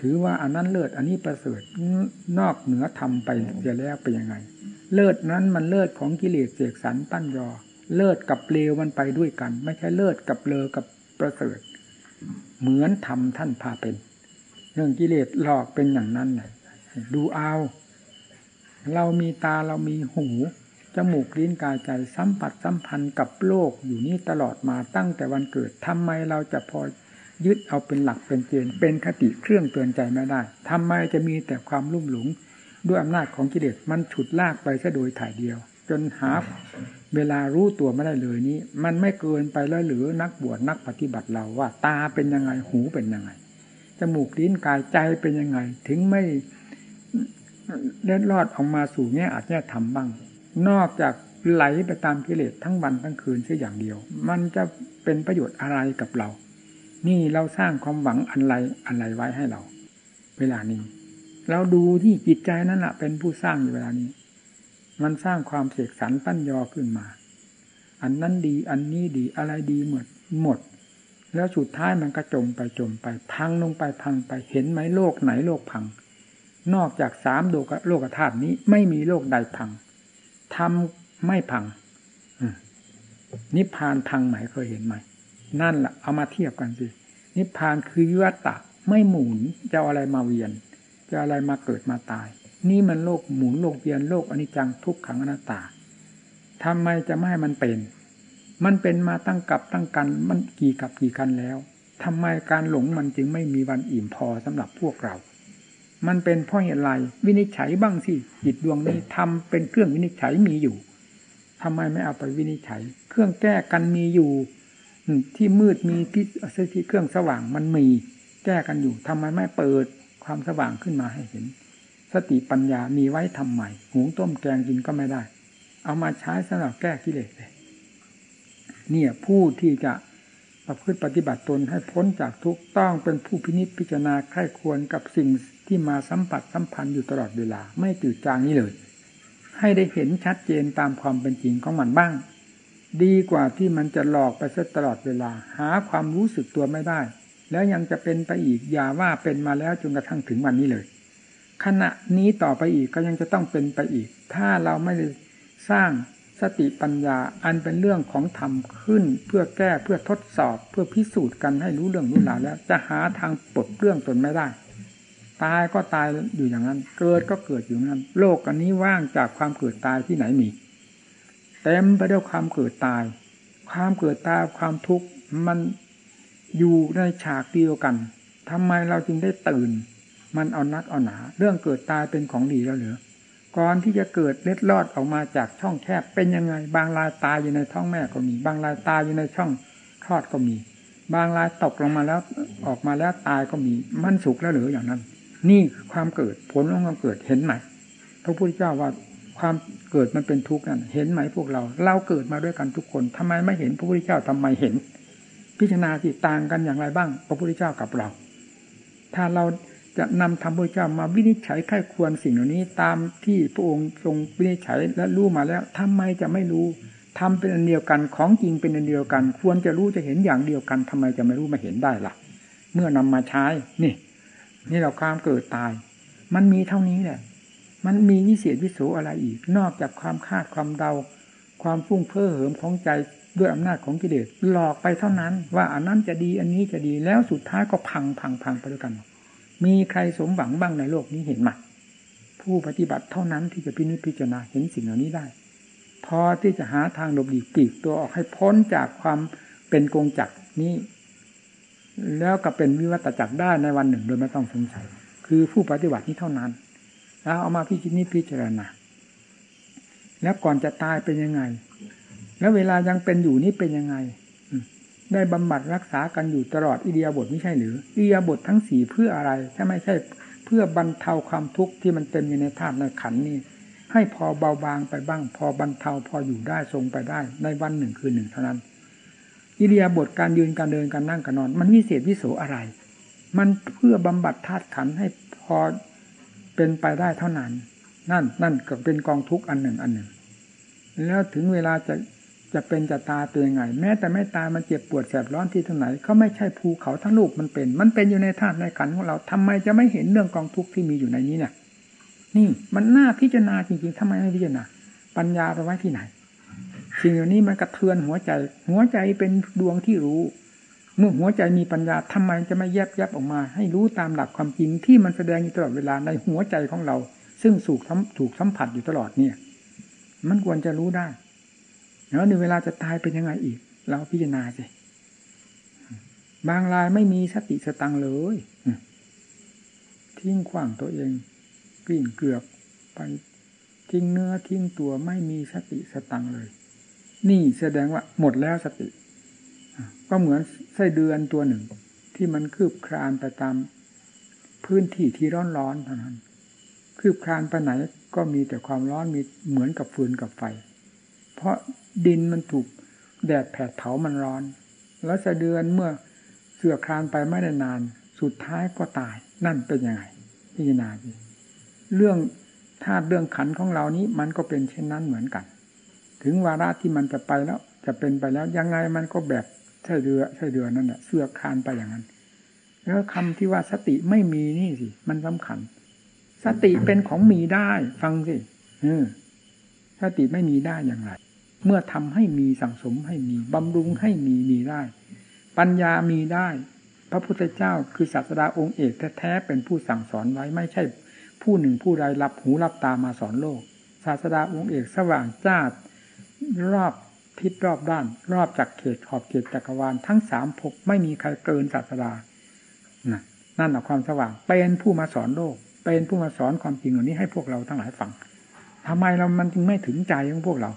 ถือว่าอันนั้นเลิศอันนี้ประเสริฐนอกเหนือทำไปเสียแล้วเป็นยังไง เลิศนั้นมันเลิศของกิเลสเสกสรรตั้นยอ เลิศกับเลวมันไปด้วยกัน ไม่ใช่เลิศกับเลอกับประเสริฐ เหมือนทำท่านพาเป็น เรื่องกิเลสหลอกเป็นอย่างนั้นเลยดูเอา เรามีตาเรามีหู จมูกลิ้นกายใจสัมผัสสัมพันธ์กับโลกอยู่นี่ตลอดมาตั้งแต่วันเกิดทำไมเราจะพอยึดเอาเป็นหลักเป็นเกณฑ์เป็นคติเครื่องเตือนใจไม่ได้ทำไมจะมีแต่ความลุ่มหลงด้วยอำนาจของกิเลสมันฉุดลากไปซะโดยถ่ายเดียว จนหาเวลารู้ตัวไม่ได้เลยนี้ มันไม่เกินไปแล้วหรือนักบวชนักปฏิบัติเราว่า ตาเป็นยังไงหูเป็นยังไงจมูกลิ้นกายใจเป็นยังไง ถึงไม่เล็ดลอดออกมาสู่แง่อาจจะทำบ้าง นอกจากไหลไปตามกิเลสทั้งวันทั้งคืนเสียอย่างเดียว มันจะเป็นประโยชน์อะไรกับเรา นี่เราสร้างความหวังอะไรอะไรไว้ให้เรา เวลานี้ เราดูที่จิตใจนั่นแหละเป็นผู้สร้างอยู่เวลานี้ มันสร้างความเสกสรรปั้นยอขึ้นมา อันนั้นดีอันนี้ดีอะไรดีหมดหมด แล้วสุดท้ายมันก็จมไปจมไป พังลงไปพังไปเห็นไหมโลกไหนโลกพัง นอกจากสามโลกโลกธาตุนี้ไม่มีโลกใดพัง ทำไม่พังนิพพานพังไหมเคยเห็นไหมนั่นแหละเอามาเทียบกันสินิพพานคือยุตตะไม่หมุนจะอะไรมาเวียน จะอะไรมาเกิดมาตาย นี่มันโลกหมุนโลกเวียนโลกอนิจจังทุกขังอนัตตาทำไมจะไม่ให้มันเป็น มันเป็นมาตั้งกับตั้งกันมันกี่กับกี่กันแล้วทำไมการหลงมันจึงไม่มีวันอิ่มพอสำหรับพวกเรา มันเป็นเพราะเหตุไรวินิจฉัยบ้างสิจิตดวงนี้ทำเป็นเครื่องวินิจฉัยมีอยู่ทำไมไม่เอาไปวินิจฉัย เครื่องแก้กันมีอยู่ที่มืดมีที่ที่เครื่องสว่างมันมี แก้กันอยู่ทำไมไม่เปิดความสว่างขึ้นมาให้เห็น สติปัญญามีไว้ทำใหม่หุงต้มแกงกินก็ไม่ได้ เอามาใช้สำหรับแก้กิเลสเลยเนี่ยผู้ที่จะประพฤติปฏิบัติตนให้พ้นจากทุกต้องเป็นผู้พินิจพิจารณาใคร่ควรกับสิ่ง ที่มาสัมผัสสัมพันธ์อยู่ตลอดเวลา ไม่จืดจางนี้เลย ให้ได้เห็นชัดเจนตามความเป็นจริงของมันบ้าง ดีกว่าที่มันจะหลอกไปซะตลอดเวลา หาความรู้สึกตัวไม่ได้ แล้วยังจะเป็นไปอีกอย่าว่าเป็นมาแล้วจนกระทั่งถึงวันนี้เลย ขณะนี้ต่อไปอีกก็ยังจะต้องเป็นไปอีก ถ้าเราไม่สร้างสติปัญญาอันเป็นเรื่องของธรรมขึ้นเพื่อแก้เพื่อทดสอบเพื่อพิสูจน์กันให้รู้เรื่องรู้ราวแล้ว จะหาทางปลดเรื่องตนไม่ได้ ตายก็ตายอยู่อย่างนั้น เกิดก็เกิดอยู่อย่างนั้น โลกอันนี้ว่างจากความเกิดตายที่ไหนมี เต็มไปด้วยความเกิดตาย ความเกิดตายความทุกข์มันอยู่ในฉากเดียวกันทำไมเราจึงได้ตื่น มันเอานักเอาหนา เรื่องเกิดตายเป็นของดีแล้วเหรือก่อนที่จะเกิดเล็ดลอดออกมาจากช่องแคบเป็นยังไง บางรายตายอยู่ในท้องแม่ก็มี บางรายตายอยู่ในช่องคลอดก็มี บางรายตกลงมาแล้วออกมาแล้วตายก็มี มันสุขแล้วหรืออย่างนั้น นี่ความเกิดผลของความเกิดเห็นไหมพระพุทธเจ้าว่าความเกิดมันเป็นทุกข์นั่นเห็นไหมพวกเรา เราเกิดมาด้วยกันทุกคนทำไมไม่เห็นพระพุทธเจ้าทำไมเห็น พิจารณาที่ต่างกันอย่างไรบ้าง พระพุทธเจ้ากับเรา ถ้าเราจะนำธรรมพระเจ้ามาวินิจฉัยไข้ควรสิ่งเหล่านี้ตามที่พระองค์ทรงวินิจฉัยและรู้มาแล้วทำไมจะไม่รู้ทำเป็นอันเดียวกันของจริงเป็นอันเดียวกัน ควรจะรู้จะเห็นอย่างเดียวกันทำไมจะไม่รู้มาเห็นได้ล่ะ เมื่อนำมาใช้นี่ นี่เราความเกิดตาย มันมีเท่านี้แหละ มันมีวิเศษวิโสอะไรอีก นอกจากความคาดความเดา ความฟุ้งเพ้อเหิมของใจด้วยอำนาจของกิเลสหลอกไปเท่านั้น ว่าอันนั้นจะดีอันนี้จะดีแล้วสุดท้ายก็พังพังพังไปด้วยกัน มีใครสมหวังบ้างในโลกนี้เห็นไหมผู้ปฏิบัติเท่านั้นที่จะพินิจพิจารณาเห็นสิ่งเหล่านี้ได้ พอที่จะหาทางหลบหลีกปีกตัวออกให้พ้นจากความเป็นกงจักนี้ แล้วก็เป็นวิวัตจักรได้ในวันหนึ่งโดยไม่ต้องสงสัย คือผู้ปฏิบัตินี้เท่านั้น แล้วเอามาพิจิตรนิพิจารณาแล้วก่อนจะตายเป็นยังไง แล้วเวลายังเป็นอยู่นี่เป็นยังไง ได้บำบัดรักษากันอยู่ตลอดอิเดียบทไม่ใช่หรืออิเดียบททั้งสี่เพื่ออะไร ถ้าไม่ใช่เพื่อบรรเทาความทุกข์ที่มันเต็มอยู่ในธาตุในขันนี้ให้พอเบาบางไปบ้าง พอบรรเทาพออยู่ได้ทรงไปได้ในวันหนึ่งคืนหนึ่งเท่านั้น อิเดียบทการยืนการเดินการนั่งการนอน มันวิเศษวิโสอะไร มันเพื่อบำบัดธาตุขันให้พอเป็นไปได้เท่านั้น นั่นนั่นก็เป็นกองทุกข์อันหนึ่งอันหนึ่ง แล้วถึงเวลาจะจะเป็นจะตายเป็นยังไง แม้แต่ไม่ตายมันเจ็บปวดแสบร้อนที่ทางไหนก็ไม่ใช่ภูเขาทั้งลูกมันเป็น มันเป็นอยู่ในธาตุในขันของเราทำไมจะไม่เห็นเรื่องกองทุกข์ที่มีอยู่ในนี้เนี่ยนี่มันน่าพิจารณาจริงๆทำไมไม่พิจารณาปัญญาไปไว้ที่ไหน สิ่งเหล่านี้มันกระเทือนหัวใจ หัวใจเป็นดวงที่รู้ เมื่อหัวใจมีปัญญาทำไมจะไม่แยบแยบออกมา ให้รู้ตามหลักความจริงที่มันแสดงอยู่ตลอดเวลาในหัวใจของเรา ซึ่งสูกถูกสัมผัสอยู่ตลอดเนี่ย มันควรจะรู้ได้แล้วในเวลาจะตายเป็นยังไงอีก เราพิจารณาสิบางรายไม่มีสติสตังเลยทิ้งขว้างตัวเองกลิ่นเกือบไปทิ้งเนื้อทิ้งตัวไม่มีสติสตังเลย นี่แสดงว่าหมดแล้วสติ ก็เหมือนไส้เดือนตัวหนึ่ง ที่มันคืบคลานไปตามพื้นที่ที่ร้อนร้อนเท่านั้น คืบคลานไปไหนก็มีแต่ความร้อนมีเหมือนกับฟืนกับไฟ เพราะดินมันถูกแดดแผดเผามันร้อน แล้วสะเดือนเมื่อเสื่อคลานไปไม่ได้นาน สุดท้ายก็ตาย นั่นเป็นยังไงพิจารณาดิเรื่องธาตุเรื่องขันของเรานี้มันก็เป็นเช่นนั้นเหมือนกัน ถึงวาระที่มันจะไปแล้ว จะเป็นไปแล้วยังไงมันก็แบบใช่เรือใช่เรือนั่นแหละเสือคานไปอย่างนั้น แล้วคำที่ว่าสติไม่มีนี่สิมันสำคัญ สติเป็นของมีได้ ฟังสิเออสติไม่มีได้อย่างไร เมื่อทำให้มีสังสมให้มีบำรุงให้มีมีได้ ปัญญามีได้ พระพุทธเจ้าคือศาสดาองค์เอกแท้ๆเป็นผู้สั่งสอนไว้ไม่ใช่ผู้หนึ่งผู้ใดรับหูรับตามาสอนโลก ศาสดาองค์เอกสว่างจ้า รอบทิศรอบด้าน รอบจากเขตขอบเขตจักรวาลทั้งสามภพไม่มีใครเกินศาสดานนั่นแหละความสว่าง เป็นผู้มาสอนโลก เป็นผู้มาสอนความจริงเหล่านี้ให้พวกเราทั้งหลายฟังทำไมเรามันจึงไม่ถึงใจของพวกเรา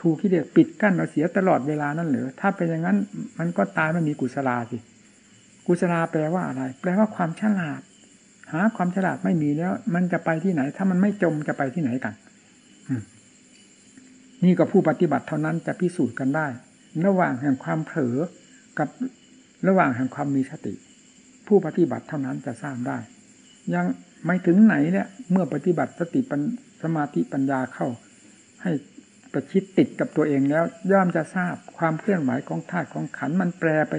ถูกกิเลสปิดกั้นเราเสียตลอดเวลานั่นหรือถ้าเป็นอย่างนั้น มันก็ตายไม่มีกุศลาสิกุศลาแปลว่าอะไร แปลว่าความฉลาด หาความฉลาดไม่มีแล้ว มันจะไปที่ไหน ถ้ามันไม่จมจะไปที่ไหนกัน นี่ก็ผู้ปฏิบัติเท่านั้นจะพิสูจน์กันได้ ระหว่างแห่งความเผลอกับระหว่างแห่งความมีสติ ผู้ปฏิบัติเท่านั้นจะทราบได้ ยังไม่ถึงไหนเนี่ยเมื่อปฏิบัติสติสมาธิปัญญาเข้า ให้ประชิดติดกับตัวเองแล้ว ย่อมจะทราบความเคลื่อนไหวของธาตุของขันมันแปรไป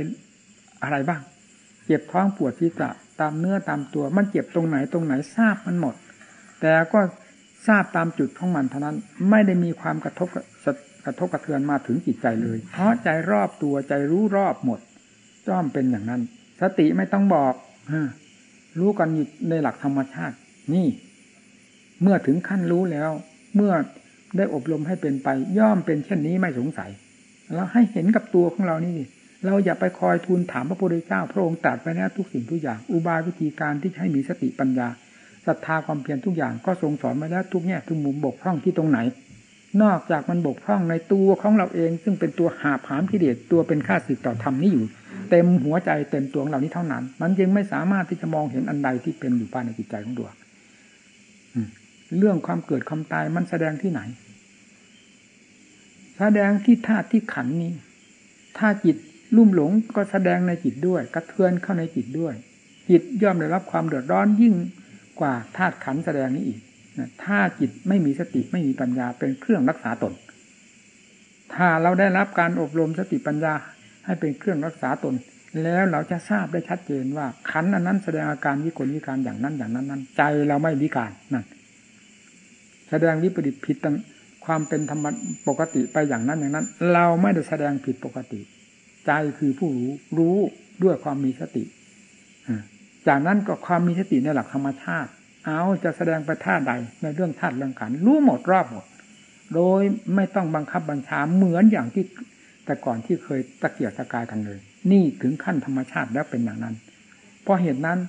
อะไรบ้าง เจ็บท้องปวดที่จะตามเนื้อตามตัวมันเจ็บตรงไหนตรงไหนทราบมันหมด แต่ก็ ทราบตามจุดของมันเท่านั้น ไม่ได้มีความกระทบกระทบกระเทือนมาถึงจิตใจเลย เพราะใจรอบตัวใจรู้รอบหมด จ้อมเป็นอย่างนั้น สติไม่ต้องบอกรู้กันอยู่ในหลักธรรมชาติ นี่ เมื่อถึงขั้นรู้แล้ว เมื่อได้อบรมให้เป็นไป ย่อมเป็นเช่นนี้ไม่สงสัยแล้วให้เห็นกับตัวของเรานี่เราอย่าไปคอยทูลถามพระพุทธเจ้า พระองค์ตรัสไปแล้วทุกสิ่งทุกอย่าง อุบายวิธีการที่ให้มีสติปัญญา ศรัทธาความเพียรทุกอย่างก็ทรงสอนมาแล้วทุกแง่ทุกมุมบกพร่องที่ตรงไหน นอกจากมันบกพร่องในตัวของเราเอง ซึ่งเป็นตัวหาผามกิเลสตัวเป็นข้าศึกต่อธรรมนี้อยู่ เต็มหัวใจเต็มตัวของเรานี้เท่านั้น มันยังไม่สามารถที่จะมองเห็นอันใดที่เป็นอยู่ภายในจิตใจของตัวเรื่องความเกิดความตายมันแสดงที่ไหน แสดงที่ธาตุที่ขันนี้ ถ้าจิตลุ่มหลงก็แสดงในจิตด้วย กระเทือนเข้าในจิตด้วย จิตย่อมได้รับความเดือดร้อนยิ่ง กว่าธาตุขันแสดงนี้อีกถ้าจิตไม่มีสติไม่มีปัญญาเป็นเครื่องรักษาตน ถ้าเราได้รับการอบรมสติปัญญาให้เป็นเครื่องรักษาตน แล้วเราจะทราบได้ชัดเจนว่าขันอันนั้นแสดงอาการวิกลวิการอย่างนั้นอย่างนั้นนั้นใจเราไม่วิการนั่นแสดงวิปริตผิดตั้งความเป็นธรรมปกติไปอย่างนั้นอย่างนั้น เราไม่ได้แสดงผิดปกติ ใจคือผู้รู้รู้ด้วยความมีสติ จากนั้นก็ความมีสติในหลักธรรมชาติ เอาจะแสดงไปท่าใดในเรื่องธาตุเรื่องขันรู้หมดรอบหมด โดยไม่ต้องบังคับบัญชาเหมือนอย่างที่แต่ก่อนที่เคยตะเกียกตะกายกันเลย นี่ถึงขั้นธรรมชาติแล้วเป็นอย่างนั้น เพราะเหตุนั้น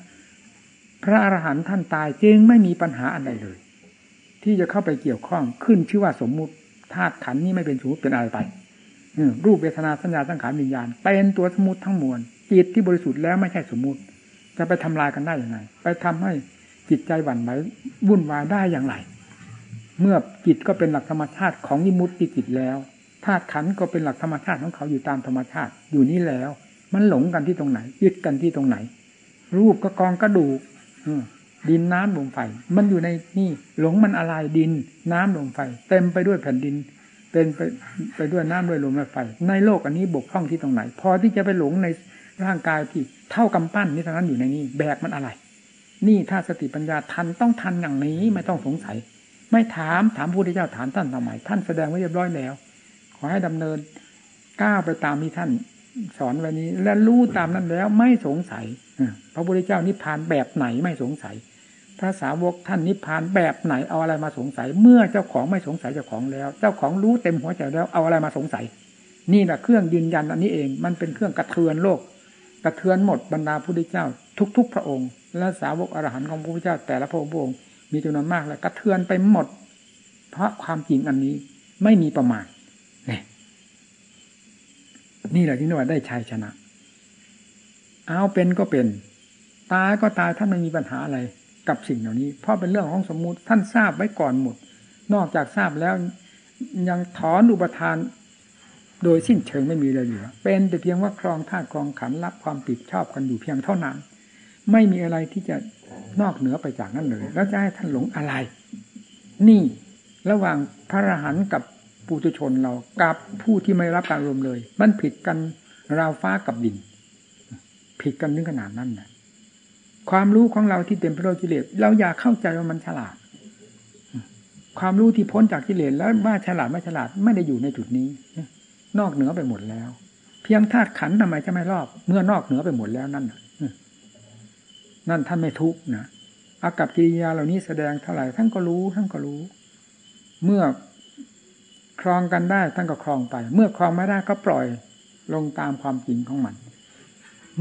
พระอรหันต์ท่านตายจึงไม่มีปัญหาอะไรเลย ที่จะเข้าไปเกี่ยวข้องขึ้นชื่อว่าสมมุติธาตุขันนี้ไม่เป็นสมมติเป็นอะไรไปรูปเวทนาสัญญาสังขารวิญญาณเป็นตัวสมมติทั้งมวลจิตที่บริสุทธิ์แล้วไม่ใช่สมมติ จะไปทำลายกันได้อย่างไรไปทำให้จิตใจหวั่นไหววุ่นวายได้อย่างไร เมื่อจิตก็เป็นหลักธรรมชาติของยิมุติจิตแล้วธาตุขันก็เป็นหลักธรรมชาติของเขาอยู่ตามธรรมชาติอยู่นี่แล้ว มันหลงกันที่ตรงไหนยึดกันที่ตรงไหน รูปก็กองกระดูกดินน้ำลมไฟมันอยู่ในนี่หลงมันอะไรดินน้ำลมไฟเต็มไปด้วยแผ่นดินเป็นไปไปด้วยน้ำด้วยลมและไฟ ในโลกอันนี้บกพร่องที่ตรงไหน พอที่จะไปหลงใน ร่างกายที่เท่ากำปั้นนี่เท่านั้นอยู่ในนี้ แบกมันอะไร นี่ถ้าสติปัญญาทันต้องทันอย่างนี้ไม่ต้องสงสัย ไม่ถามถามพระพุทธเจ้าถามท่านทำไมท่านแสดงไว้เรียบร้อยแล้ว ขอให้ดำเนินก้าวไปตามที่ท่านสอนไว้นี้ และรู้ตามนั้นแล้วไม่สงสัยพระพุทธเจ้านิพพานแบบไหนไม่สงสัยพระสาวกท่านนิพพานแบบไหนเอาอะไรมาสงสัย เมื่อเจ้าของไม่สงสัยเจ้าของแล้ว เจ้าของรู้เต็มหัวใจแล้วเอาอะไรมาสงสัย นี่แหละเครื่องยืนยันอันนี้เอง มันเป็นเครื่องกระเทือนโลก กระเทือนหมดบรรดาพุทธเจ้า ทุก ๆ พระองค์ และสาวกอรหันต์ของพระพุทธเจ้า แต่ละพระองค์มีจำนวนมากแล้วกระเทือนไปหมด เพราะความจริงอันนี้ไม่มีประมาณนี่นี่แหละที่นว่าได้ชัยชนะ เอาเป็นก็เป็น ตายก็ตายท่านไม่มีปัญหาอะไรกับสิ่งเหล่านี้ เพราะเป็นเรื่องของสมมุติท่านทราบไว้ก่อนหมด นอกจากทราบแล้วยังถอนอุปทาน โดยสิ้นเชิงไม่มีเลยเหลือ เป็นแต่เพียงว่าครองธาตุครองขันรับความผิดชอบกันอยู่เพียงเท่านั้น ไม่มีอะไรที่จะนอกเหนือไปจากนั้นเลย แล้วจะให้ท่านหลงอะไร นี่ระหว่างพระอรหันต์กับปุถุชนเรากับผู้ที่ไม่รับการรวมเลย มันผิดกันราวฟ้ากับดิน ผิดกันถึงขนาดนั้นนะความรู้ของเราที่เต็มไปด้วยกิเลสเราอยากเข้าใจว่ามันฉลาด ความรู้ที่พ้นจากกิเลสแล้วว่าฉลาดไม่ฉลาดไม่ได้อยู่ในจุดนี้ นอกเหนือไปหมดแล้ว เพียงธาตุขันทำไมจะไม่รอบ เมื่อนอกเหนือไปหมดแล้วนั่นนั่นท่านไม่ทุกนะอากับกิริยาเหล่านี้แสดงเท่าไหร่ท่านก็รู้ท่านก็รู้ เมื่อครองกันได้ท่านก็ครองไป เมื่อครองไม่ได้ก็ปล่อยลงตามความจริงของมัน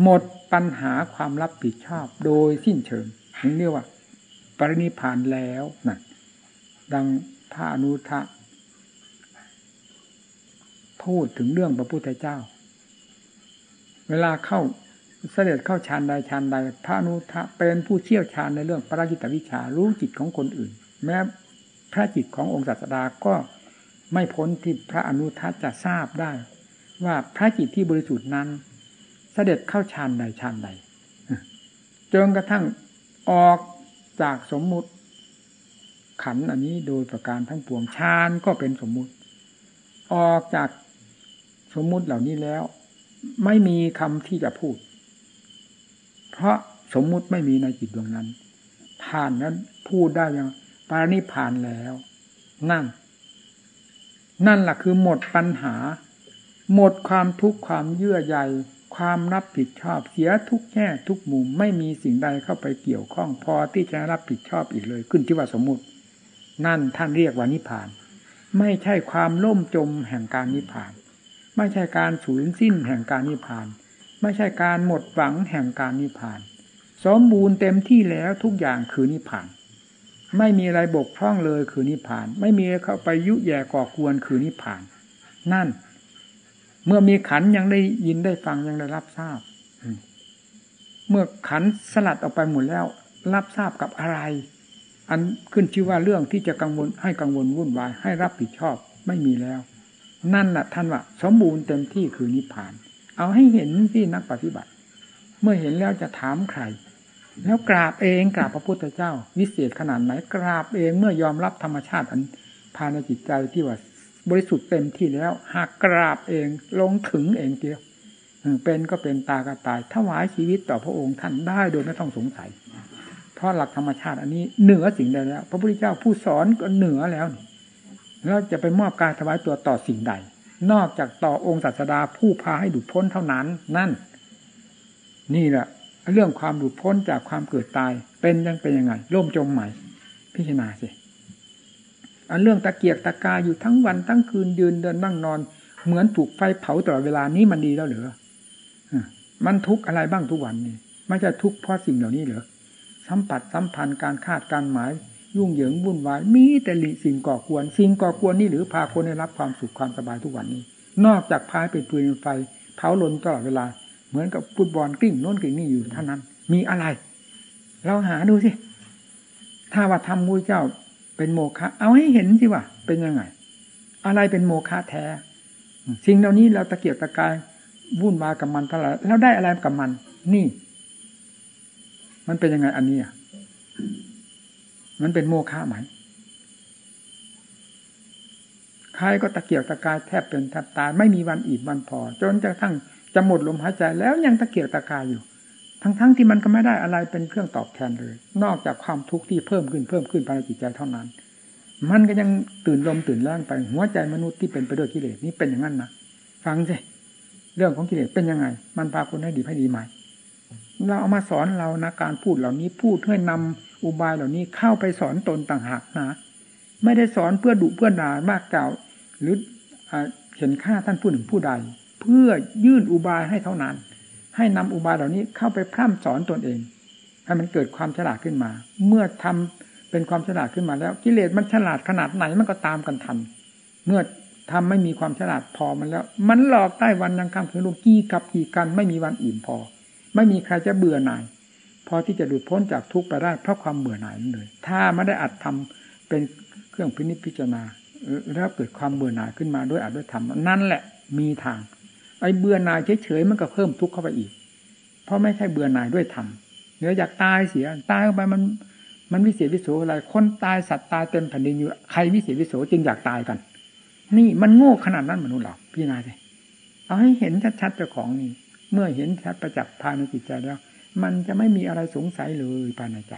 หมดปัญหาความรับผิดชอบโดยสิ้นเชิงนี่เรียกว่า ปรินิพานแล้วนั่นดังพระอนุทะ พูดถึงเรื่องพระพุทธเจ้า เวลาเข้าเสด็จเข้าฌานใดฌานใด พระนุทะเป็นผู้เชี่ยวชาญในเรื่องปราจิตวิชารู้จิตของคนอื่น แม้พระจิตขององค์ศาสดาก็ไม่พ้นที่พระอนุทัศจะทราบได้ ว่าพระจิตที่บริสุทธิ์นั้น เสด็จเข้าฌานใดฌานใดจนกระทั่งออกจากสมมุติ ขันอันนี้โดยประการทั้งปวงฌานก็เป็นสมมุติ ออกจาก สมมุติเหล่านี้แล้ว ไม่มีคำที่จะพูด เพราะสมมุติไม่มีในจิตดวงนั้น ผ่านนั้นพูดได้ยังปานิพานแล้ว นั่น นั่นแหละคือหมดปัญหา หมดความทุกข์ความเยื่อใยความรับผิดชอบเสียทุกแง่ทุกมุมไม่มีสิ่งใดเข้าไปเกี่ยวข้องพอที่จะรับผิดชอบอีกเลย ขึ้นที่ว่าสมมติ นั่นท่านเรียกว่านิพพาน ไม่ใช่ความล่มจมแห่งการนิพพาน ไม่ใช่การสูญสิ้นแห่งการนิพพาน ไม่ใช่การหมดหวังแห่งการนิพพาน สมบูรณ์เต็มที่แล้วทุกอย่างคือนิพพาน ไม่มีอะไรบกพร่องเลยคือนิพพาน ไม่มีเข้าไปยุแย่ก่อกวนคือนิพพาน นั่น เมื่อมีขันยังได้ยินได้ฟังยังได้รับทราบ เมื่อขันสลัดออกไปหมดแล้ว รับทราบกับอะไร อันขึ้นชื่อว่าเรื่องที่จะกังวลให้กังวลวุ่นวายให้รับผิดชอบไม่มีแล้ว นั่นแหละท่านว่าสมบูรณ์เต็มที่คือนิพพาน เอาให้เห็นที่นักปฏิบัติ เมื่อเห็นแล้วจะถามใคร แล้วกราบเองกราบพระพุทธเจ้า วิเศษขนาดไหนกราบเองเมื่อยอมรับธรรมชาติอันภายในจิตใจที่ว่าบริสุทธิ์เต็มที่แล้ว หากกราบเองลงถึงเองเดียวเป็นก็เป็นตากระตายถวายชีวิตต่อพระองค์ท่านได้โดยไม่ต้องสงสัย เพราะหลักธรรมชาติอันนี้เหนือสิ่งใดแล้ว พระพุทธเจ้าผู้สอนก็เหนือแล้ว แล้วจะไปมอบการถวายตัวต่อสิ่งใด นอกจากต่อองค์ศาสดาผู้พาให้หลุดพ้นเท่านั้น นั่น นี่แหละเรื่องความหลุดพ้นจากความเกิดตายเป็นยังเป็นยังไงล่มจมใหม่ พิจารณาสิอันเรื่องตะเกียกตะกาอยู่ทั้งวันทั้งคืนยืนเดินนั่งนอน เหมือนถูกไฟเผาตลอดเวลานี้มันดีแล้วเหรอมันทุกข์อะไรบ้างทุกวันนี่ไม่ใช่ทุกข์เพราะสิ่งเหล่านี้เหรอสัมผัสสัมพันธ์การคาดการหมาย ยุ่งเหยิงวุ่นวาย มีแต่ลิสิ่งก่อกวนสิ่งก่อกวนนี่หรือพาคนได้รับความสุขความสบายทุกวันนี้ นอกจากพายเป็นปืนไฟเผาลนตลอดเวลา เหมือนกับฟุตบอลกลิ้งโน้นกลิ้งนี่อยู่เท่านั้น มีอะไร เราหาดูสิ ถ้าว่าทำมูเจ้าเป็นโมฆะเอาให้เห็นสิว่าเป็นยังไง อะไรเป็นโมฆะแท้ สิ่งเหล่านี้เราตะเกียบตะกายวุ่นวายกับมันเท่าไหร่แล้วได้อะไรกับมัน นี่ มันเป็นยังไงอันนี้อะ มันเป็นโมฆะไหมใครก็ตะเกียบตะกายแทบเป็นแทบตายไม่มีวันอีกวันพอ จนจะทั้งจะหมดลมหายใจแล้วยังตะเกียบตะกายอยู่ ทั้งๆทที่มันก็ไม่ได้อะไรเป็นเครื่องตอบแทนเลย นอกจากความทุกข์ที่เพิ่มขึ้นเพิ่มขึ้นภายในจิตใจเท่านั้น มันก็ยังตื่นลมตื่นแรงไปหัวใจมนุษย์ที่เป็นไปด้วยกิเลสนี่เป็นอย่างนั้นนะฟังสิเรื่องของกิเลสเป็นยังไง มันพาคนให้ดีให้ดีไหม เราเอามาสอนเรานะการพูดเหล่านี้พูดเพื่อนำอุบายเหล่านี้เข้าไปสอนตนต่างหากนะ ไม่ได้สอนเพื่อดุเพื่อด่ามากเก่าหรือเห็นค่าท่านผู้หนึ่งผู้ใด เพื่อยื่นอุบายให้เท่านั้น ให้นำอุบายเหล่านี้เข้าไปพร่ำสอนตนเองให้มันเกิดความฉลาดขึ้นมา เมื่อทำเป็นความฉลาดขึ้นมาแล้ว กิเลสมันฉลาดขนาดไหนมันก็ตามกันทันเมื่อทำไม่มีความฉลาดพอมันแล้ว มันหลอกใต้วันยังคำคืนลูกกี้กับกี่กันไม่มีวันอิ่มพอ ไม่มีใครจะเบื่อหน่ายพอที่จะหลุดพ้นจากทุกข์ไปได้เพราะความเบื่อหน่ายนั่นเลย ถ้าไม่ได้อัดทำเป็นเครื่องพินิจพิจารณาแล้วเกิดความเบื่อหน่ายขึ้นมาด้วยอัดด้วยธรรมนั่นแหละมีทาง ไอ้เบื่อหน่ายเฉยๆมันก็เพิ่มทุกข์เข้าไปอีก เพราะไม่ใช่เบื่อหน่ายด้วยธรรมเนื้ออยากตายเสียตายเข้าไปมัน มันวิเศษวิโสอะไรคนตายสัตว์ตายเต็มแผ่นดินอยู่ใครวิเศษวิโสจึงอยากตายกัน นี่มันโง่ขนาดนั้นมนุษย์เราพี่นายเลยเอาให้เห็นชัดๆเจ้าของนี่ เมื่อเห็นชัดประจักษ์ภายในจิตใจแล้ว มันจะไม่มีอะไรสงสัยเลยภายในใจ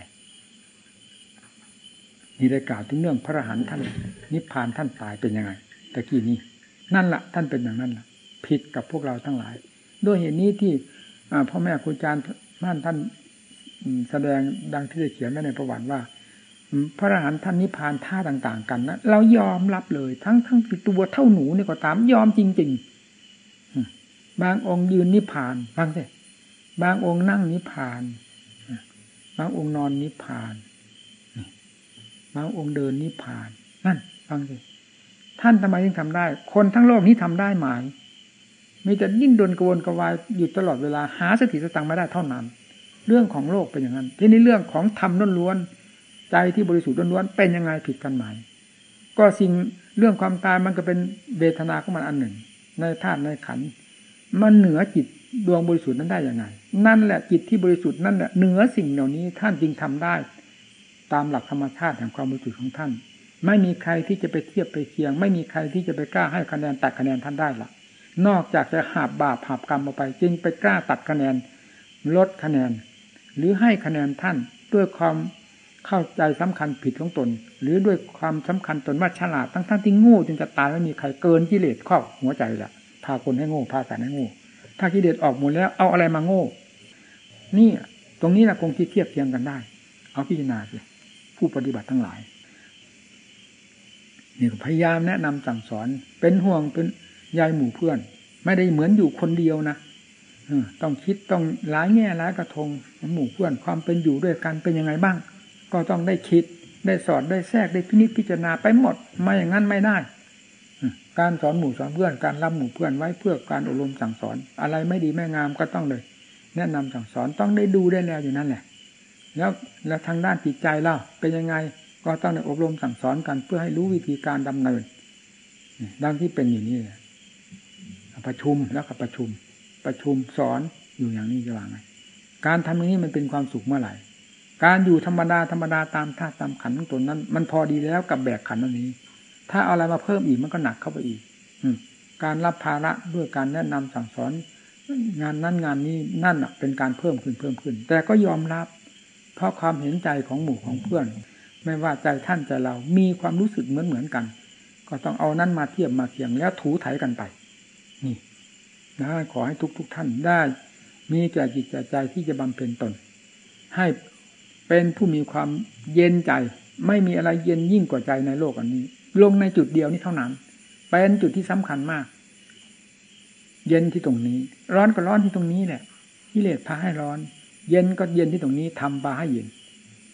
นี่ได้กล่าวถึงเรื่องพระอรหันต์ท่านนิพพานท่านตายเป็นยังไงตะกี้นี้ นั่นละ่ะท่านเป็นอย่างนั้นละ่ะผิดกับพวกเราทั้งหลาย ด้วยเหตุนี้ที่พ่อแม่ครูอาจารย์ม่านท่านแสดงดังที่ได้เขียนไว้ในประวัติว่า พระอรหันต์ท่านนิพพานท่าต่าง ๆ กันนะเรายอมรับเลย ทั้งทั้งตัวเท่าหนูนี่ก็ตามยอมจริง ๆ บางองค์ยืนนิพพานฟังสิบางองค์นั่งนิพพาน บางองค์นอนนิพพานบางองค์เดินนิพพานนั่นฟังสิท่านทำไมถึงทำได้ คนทั้งโลกนี้ทำได้ไหมมีแต่ดิ้นดนกวนกระวายอยู่ตลอดเวลาหาสติสตังไม่ได้เท่านั้น เรื่องของโลกเป็นอย่างนั้น ทีนี้เรื่องของธรรมล้วนใจที่บริสุทธิ์ล้วนเป็นยังไงผิดกันไหมก็สิ่งเรื่องความตายมันก็เป็นเวทนาของมันอันหนึ่ง ในธาตุในขัน มันเหนือจิตดวงบริสุทธิ์นั้นได้ยังไง นั่นแหละจิตที่บริสุทธิ์นั่นแหละเหนือสิ่งเหล่านี้ท่านจึงทำได้ ตามหลักธรรมชาติแห่งความบริสุทธิ์ของท่าน ไม่มีใครที่จะไปเทียบไปเคียง ไม่มีใครที่จะไปกล้าให้คะแนนตัดคะแนนท่านได้ละนอกจากจะหาบบาปหาบกรรมออกไป จึงไปกล้าตัดคะแนนลดคะแนน หรือให้คะแนนท่านด้วยความเข้าใจสำคัญผิดของตน หรือด้วยความสำคัญตนว่าฉลาดทั้งทั้งที่โง่จนจะตายไม่มีใครเกินกิเลสครอบหัวใจละ พาคนให้โง่พาสัตว์ให้โง่ถ้ากิเลสออกหมดแล้วเอาอะไรมาโง่ นี่ตรงนี้แหละคงที่เทียบเทียงกันได้ เอาพิจารณาสิผู้ปฏิบัติทั้งหลายนี่พยายามแนะนำสั่งสอน เป็นห่วงเป็นยายหมู่เพื่อน ไม่ได้เหมือนอยู่คนเดียวนะต้องคิดต้องหลายแง่หลายกระทงหมู่เพื่อนความเป็นอยู่ด้วยกันเป็นยังไงบ้าง ก็ต้องได้คิดได้สอนได้แทรกได้พินิจพิจารณาไปหมด ไม่อย่างนั้นไม่ได้ การสอนหมู่สอนเพื่อนการรับหมู่เพื่อนไว้เพื่อการอบรมสั่งสอน อะไรไม่ดีไม่งามก็ต้องเลย แนะนำสั่งสอนต้องได้ดูได้แล้วอยู่นั่นแหละ แล้วแล้วทางด้านจิตใจเล่าเป็นยังไงก็ต้องได้อบรมสั่งสอนกันเพื่อให้รู้วิธีการดำเนินดังที่เป็นอย่างนี้ประชุมแล้วก็ประชุม ประชุมสอนอยู่อย่างนี้จะว่าไงการทำอย่างนี้มันเป็นความสุขเมื่อไหร่ การอยู่ธรรมดาธรรมดาตามท่าตามขันของตนนั้น มันพอดีแล้วกับแบกขันอันนี้ ถ้าเอาอะไรมาเพิ่มอีกมันก็หนักเข้าไปอีก อืการรับภาระด้วยการแนะนำสั่งสอน งานนั้นงานนี้นั่นเป็นการเพิ่มขึ้นเพิ่มขึ้น แต่ก็ยอมรับ เพราะความเห็นใจของหมู่ของเพื่อน ไม่ว่าใจท่านใจเรามีความรู้สึกเหมือนเหมือนกัน ก็ต้องเอานั้นมาเทียบมาเทียงแล้วถูถ่ายกันไป นี่นะขอให้ทุกทุกท่านได้ มีแก่จิตใจที่จะบำเพ็ญตน ให้เป็นผู้มีความเย็นใจ ไม่มีอะไรเย็นยิ่งกว่าใจในโลกอันนี้ ลงในจุดเดียวนี้เท่านั้น เป็นจุดที่สำคัญมาก เย็นที่ตรงนี้ ร้อนก็ร้อนที่ตรงนี้แหละกิเลสพาให้ร้อน เย็นก็เย็นที่ตรงนี้ทำพาให้เย็น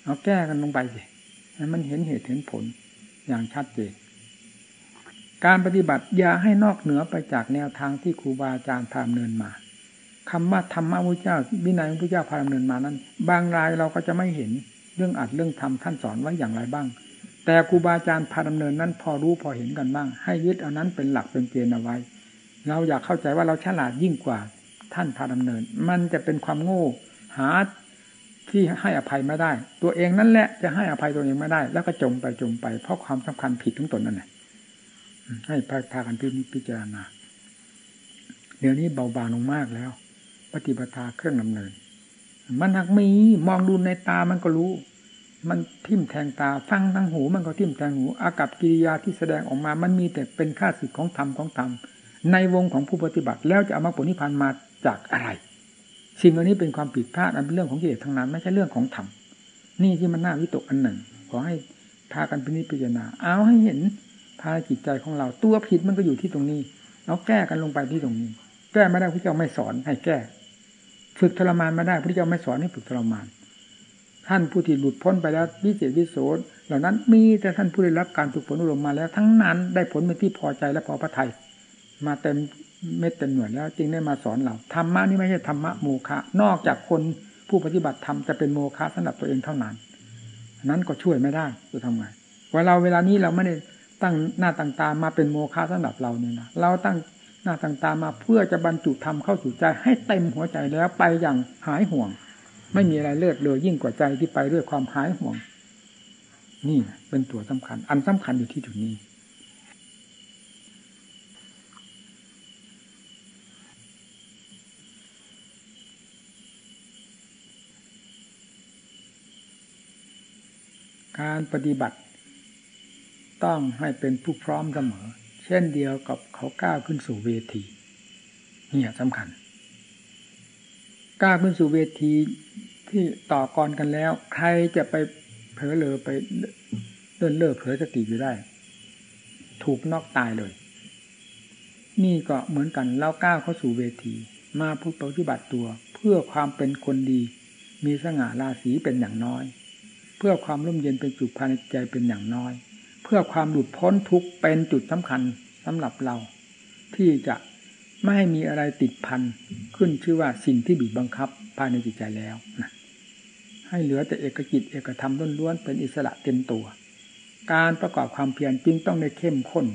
เอาแก้กันลงไปสิให้มันเห็นเหตุเห็นผลอย่างชัดเจนการปฏิบัติอย่าให้นอกเหนือไปจากแนวทางที่ครูบาอาจารย์พาดำเนินมาคำว่าธรรมะพระเจ้าวินัยพระเจ้าพาดำเนินมานั้น บางรายเราก็จะไม่เห็นเรื่องอัดเรื่องทำท่านสอนไว้อย่างไรบ้าง แต่ครูบาอาจารย์พาดำเนินนั้นพอรู้พอเห็นกันบ้าง ให้ยึดเอานั้นเป็นหลักเป็นเกณฑ์เอาไว้ เราอยากเข้าใจว่าเราฉลาดยิ่งกว่าท่านพาดำเนิน มันจะเป็นความโง่ หาที่ให้อภัยไม่ได้ ตัวเองนั่นแหละจะให้อภัยตัวเองไม่ได้ แล้วก็จมไปจมไป เพราะความสำคัญผิดทั้งตนนั่นแหละให้พาพากันพิจารณาเดี๋ยวนี้เบาบางลงมากแล้ว ปฏิบัติเครื่องดำเนิน มันหักมีมองดูในตามันก็รู้ มันทิ่มแทงตา ฟังทั้งหูมันก็ทิ่มแทงหู อากับกิริยาที่แสดงออกมา มันมีแต่เป็นค่าสิทธิ์ของธรรมของธรรม ในวงของผู้ปฏิบัติ แล้วจะเอามาผลนิพพานมาจากอะไร สิ่งเหล่านี้เป็นความผิดพลาดอันเป็นเรื่องของกิเลสทั้งนั้น ไม่ใช่เรื่องของธรรม นี่ที่มันน่าวิตกอันหนึ่ง ขอให้พากันพิจารณา เอาให้เห็นภายจิตใจของเรา ตัวผิดมันก็อยู่ที่ตรงนี้เราแก้กันลงไปที่ตรงนี้ แก้ไม่ได้พระเจ้าไม่สอนให้แก้ ฝึกทรมานไม่ได้พระเจ้าไม่สอนให้ฝึกทรมาน ท่านผู้ที่หลุดพ้นไปแล้ววิเศษวิโสเหล่านั้นมีแต่ท่านผู้ได้รับการฝึกฝนอบรมมาแล้ว ทั้งนั้นได้ผลเป็นที่พอใจและพอพระทัยมาเต็มเม็ดเต็มหน่วยแล้ว จึงได้มาสอนเราธรรมะนี่ไม่ใช่ธรรมะโมฆะนอกจากคนผู้ปฏิบัติธรรมจะเป็นโมฆะสำหรับตัวเองเท่านั้นนั้นก็ช่วยไม่ได้จะทำไงว่าเราเวลานี้เราไม่ได้ตั้งหน้าต่างๆมาเป็นโมฆะสำหรับเราเนี่ยนะเราตั้งหน้าต่างๆมาเพื่อจะบรรจุธรรมเข้าสู่ใจให้เต็มหัวใจแล้วไปอย่างหายห่วง ไม่มีอะไรเลิศเลยยิ่งกว่าใจที่ไปด้วยความหายห่วง นี่เป็นตัวสำคัญ อันสำคัญอยู่ที่จุดนี้ การปฏิบัติ ต้องให้เป็นผู้พร้อมเสมอ เช่นเดียวกับเขาก้าวขึ้นสู่เวที นี่สำคัญ กล้าขึ้นสู่เวทีที่ต่อกรกันแล้ว ใครจะไปเผลอเลอไปเดินเล่อเผลอสติอยู่ได้ ถูกนอกตายเลย นี่ก็เหมือนกันเล่าก้าวเข้าสู่เวที มาพูดปฏิบัติตัว เพื่อความเป็นคนดี มีสง่าราศีเป็นอย่างน้อย เพื่อความร่มเย็นเป็นจุดภายในใจเป็นอย่างน้อย เพื่อความหลุดพ้นทุกเป็นจุดสำคัญสำหรับเรา ที่จะ ไม่ให้มีอะไรติดพันขึ้นชื่อว่าสิ่งที่บีบบังคับภายในจิตใจแล้วนะให้เหลือแต่เอกจิตเอกธรรมล้วนๆเป็นอิสระเต็มตัว การประกอบความเพียรจึงต้องในเข้มข้น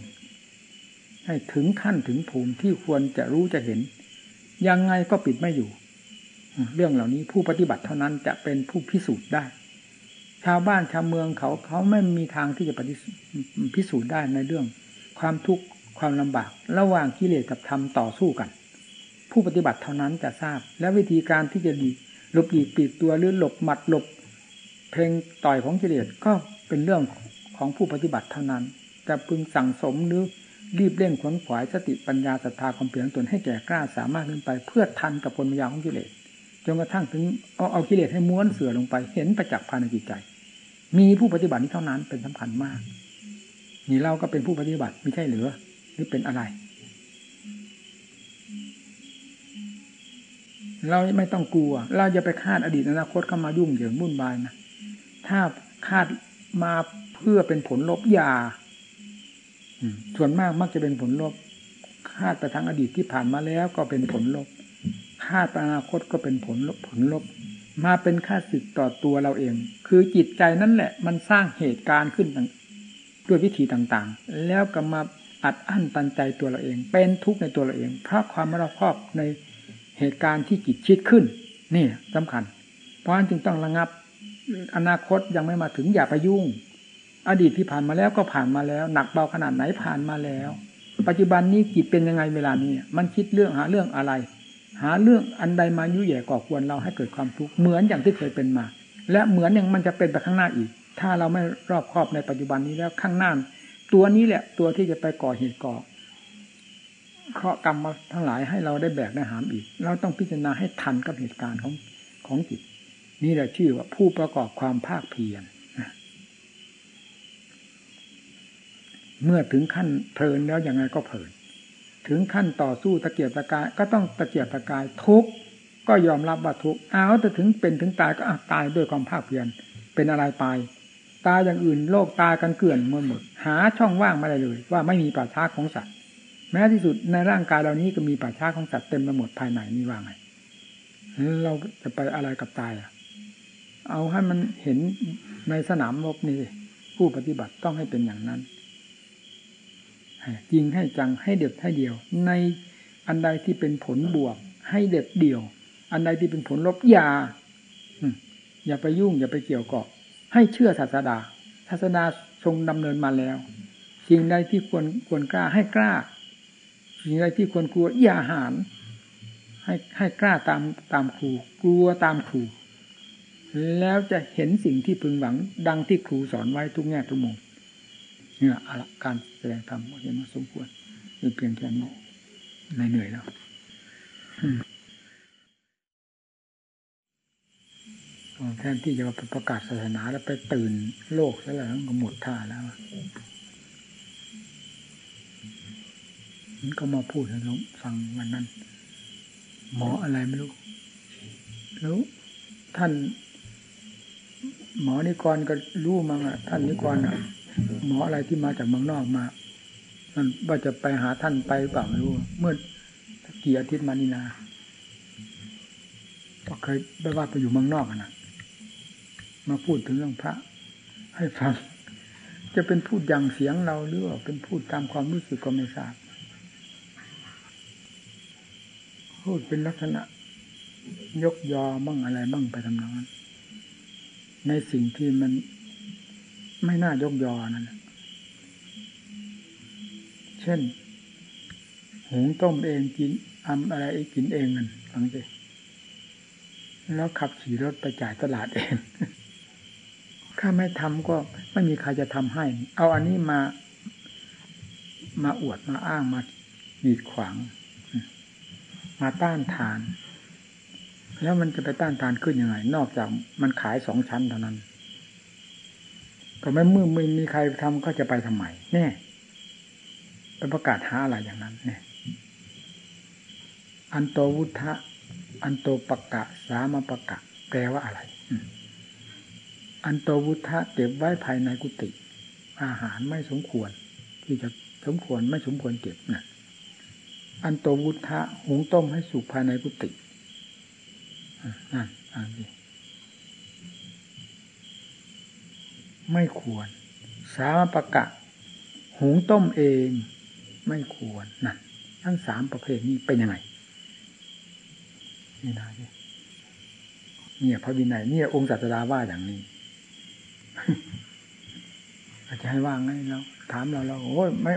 ให้ถึงขั้นถึงภูมิที่ควรจะรู้จะเห็น ยังไงก็ปิดไม่อยู่ เรื่องเหล่านี้ผู้ปฏิบัติเท่านั้นจะเป็นผู้พิสูจน์ได้ ชาวบ้านชาวเมืองเขาเขาไม่มีทางที่จะปฏิพิสูจน์ได้ในเรื่อง ความทุกข์ ความลำบาก ระหว่างกิเลสกับธรรมต่อสู้กัน ผู้ปฏิบัติเท่านั้นจะทราบ และวิธีการที่จะดีหลบหลีกปีกตัวหรือหลบหมัดหลบ เพลงต่อยของกิเลสก็เป็นเรื่องของผู้ปฏิบัติเท่านั้น จะพึงสั่งสมหรือรีบเร่งขวนขวายสติปัญญาศรัทธาความเปลี่ยนตนให้แก่กล้าสามารถขึ้นไป เพื่อทันกับผลยาของกิเลสจนกระทั่งถึงเอาเอากิเลสให้ม้วนเสือลงไป เห็นประจักษ์ภายในจิตใจ มีผู้ปฏิบัตินี้เท่านั้นเป็นสำคัญมาก นี่เราก็เป็นผู้ปฏิบัติไม่ใช่หรือ หรือเป็นอะไร เราไม่ต้องกลัว เราจะไปคาดอดีตอนาคตเข้ามายุ่งเหยิงวุ่นวายนะถ้าคาดมาเพื่อเป็นผลลบยาส่วนมากมักจะเป็นผลลบ คาดไปทางอดีตที่ผ่านมาแล้วก็เป็นผลลบ คาดอนาคตก็เป็นผลลบผลลบ มาเป็นค่าสิทธิ์ต่อตัวเราเอง คือจิตใจนั่นแหละ มันสร้างเหตุการณ์ขึ้นด้วยวิธีต่างๆ แล้วก็มา อัดอั้นตันใจตัวเราเอง เป็นทุกข์ในตัวเราเอง เพราะความไม่รอบคอบในเหตุการณ์ที่จิตชิดขึ้น นี่สำคัญ เพราะฉะนั้นจึงต้องระงับ อนาคตยังไม่มาถึงอย่าไปยุ่ง อดีตที่ผ่านมาแล้วก็ผ่านมาแล้ว หนักเบาขนาดไหนผ่านมาแล้ว ปัจจุบันนี้จิตเป็นยังไงเวลานี้มันคิดเรื่องหาเรื่องอะไร หาเรื่องอันใดมายุ่ยแย่ก่อควรเราให้เกิดความทุกข์เหมือนอย่างที่เคยเป็นมา และเหมือนอย่างมันจะเป็นไปข้างหน้าอีก ถ้าเราไม่รอบคอบในปัจจุบันนี้แล้วข้างหน้า ตัวนี้แหละ ตัวที่จะไปก่อเหตุก่อเคราะกรรมมาทั้งหลายให้เราได้แบกได้หามอีก เราต้องพิจารณาให้ทันกับเหตุการณ์ของของจิต นี่แหละชื่อว่าผู้ประกอบความภาคเพียรเมื่อถึงขั้นเพลินแล้วยังไงก็เพลิน ถึงขั้นต่อสู้ตะเกียบตะกาย ก็ต้องตะเกียบตะกายทุกก็ยอมรับว่าทุกเอาแต่ถึงเป็นถึงตายก็ตายด้วยความภาคเพียรเป็นอะไรไป ตายอย่างอื่น โลกตายกันเกลื่อนหมดหมด หาช่องว่างไม่ได้เลย ว่าไม่มีป่าช้าของสัตว์ แม้ที่สุดในร่างกายเรานี้ก็มีป่าช้าของสัตว์เต็มไปหมดภายในนี่ว่าไงเราจะไปอะไรกับตายอะ เอาให้มันเห็นในสนามรบนี่ผู้ปฏิบัติต้องให้เป็นอย่างนั้นจริงให้จังให้เด็ดให้เดียว ในอันใดที่เป็นผลบวก ให้เด็ดเดี่ยว อันใดที่เป็นผลลบอย่าอย่าไปยุ่งอย่าไปเกี่ยวเกาะ ให้เชื่อศาสดาศาสดาทรงดำเนินมาแล้ว สิ่งใดที่ควรควรกล้าให้กล้า สิ่งใดที่ควรกลัวอย่าหานให้ให้กล้าตามตามครู กลัวตามครู แล้วจะเห็นสิ่งที่พึงหวัง ดังที่ครูสอนไว้ทุกแง่ทุกมุมเนี่ยอการแสดงธรรมเห็นมาสมควรมีเพียงแค่นี้ในเหนื่อยแล้ว แทนที่จะมาประกาศศาสนาแล้วไปตื่นโลกซะแล้วก็หมดท่าแล้วมันก็มาพูดให้เราฟังวันนั้น หมออะไรไม่รู้แล้วท่าน หมอนิกรก็รู้มั้งอะ ท่านนิกรอะ หมออะไรที่มาจากเมืองนอกมา มันว่าจะไปหาท่านไปเปล่าไม่รู้ เมื่อกี่อาทิตย์มานี่นาก็เคยไปว่าไปอยู่เมืองนอกนะ มาพูดถึงเรื่องพระ ให้ฟัง จะเป็นพูดอย่างเสียงเราหรือว่าเป็นพูดตามความรู้สึกก็ไม่ทราบพูดเป็นลักษณะ ยกยอบ้างอะไรบ้างไปทำนองนั้นในสิ่งที่มันไม่น่ายกยอนั่นเช่นหุงต้มเองกินทำอะไรกินเองนั่นฟังสิแล้วขับขี่รถไปจ่ายตลาดเอง ถ้าไม่ทำก็ไม่มีใครจะทำให้ เอาอันนี้มา มาอวดมาอ้างมาหีดขวาง มาต้านทาน แล้วมันจะไปต้านทานขึ้นยังไง นอกจากมันขายสองชั้นเท่านั้น ก็ไม่เมื่อไม่มีใครทำก็จะไปทำไมเนี่ยไปประกาศหาอะไรอย่างนั้น เนี่ย อันโตวุฒะอันโตปะกะ สามปะกะ แปลว่าอะไรอั อันโตวุฒะเก็บไว้ภายในกุฏิอาหารไม่สมควร ที่จะสมควรไม่สมควรเก็บนะอันโตวุฒะหุงต้มให้สุกภายในกุฏินั่นอันนี้ไม่ควร สามประกะ หุงต้มเองไม่ควรนั่นทั้งสามประเภทนี้เป็นยังไงนี่นะเนี่ยพระวินัยเนี่ยองค์ศาสดาว่าอย่างนี้ อาจจะให้ว่างไงเราถามเราเราโอ้ยไม่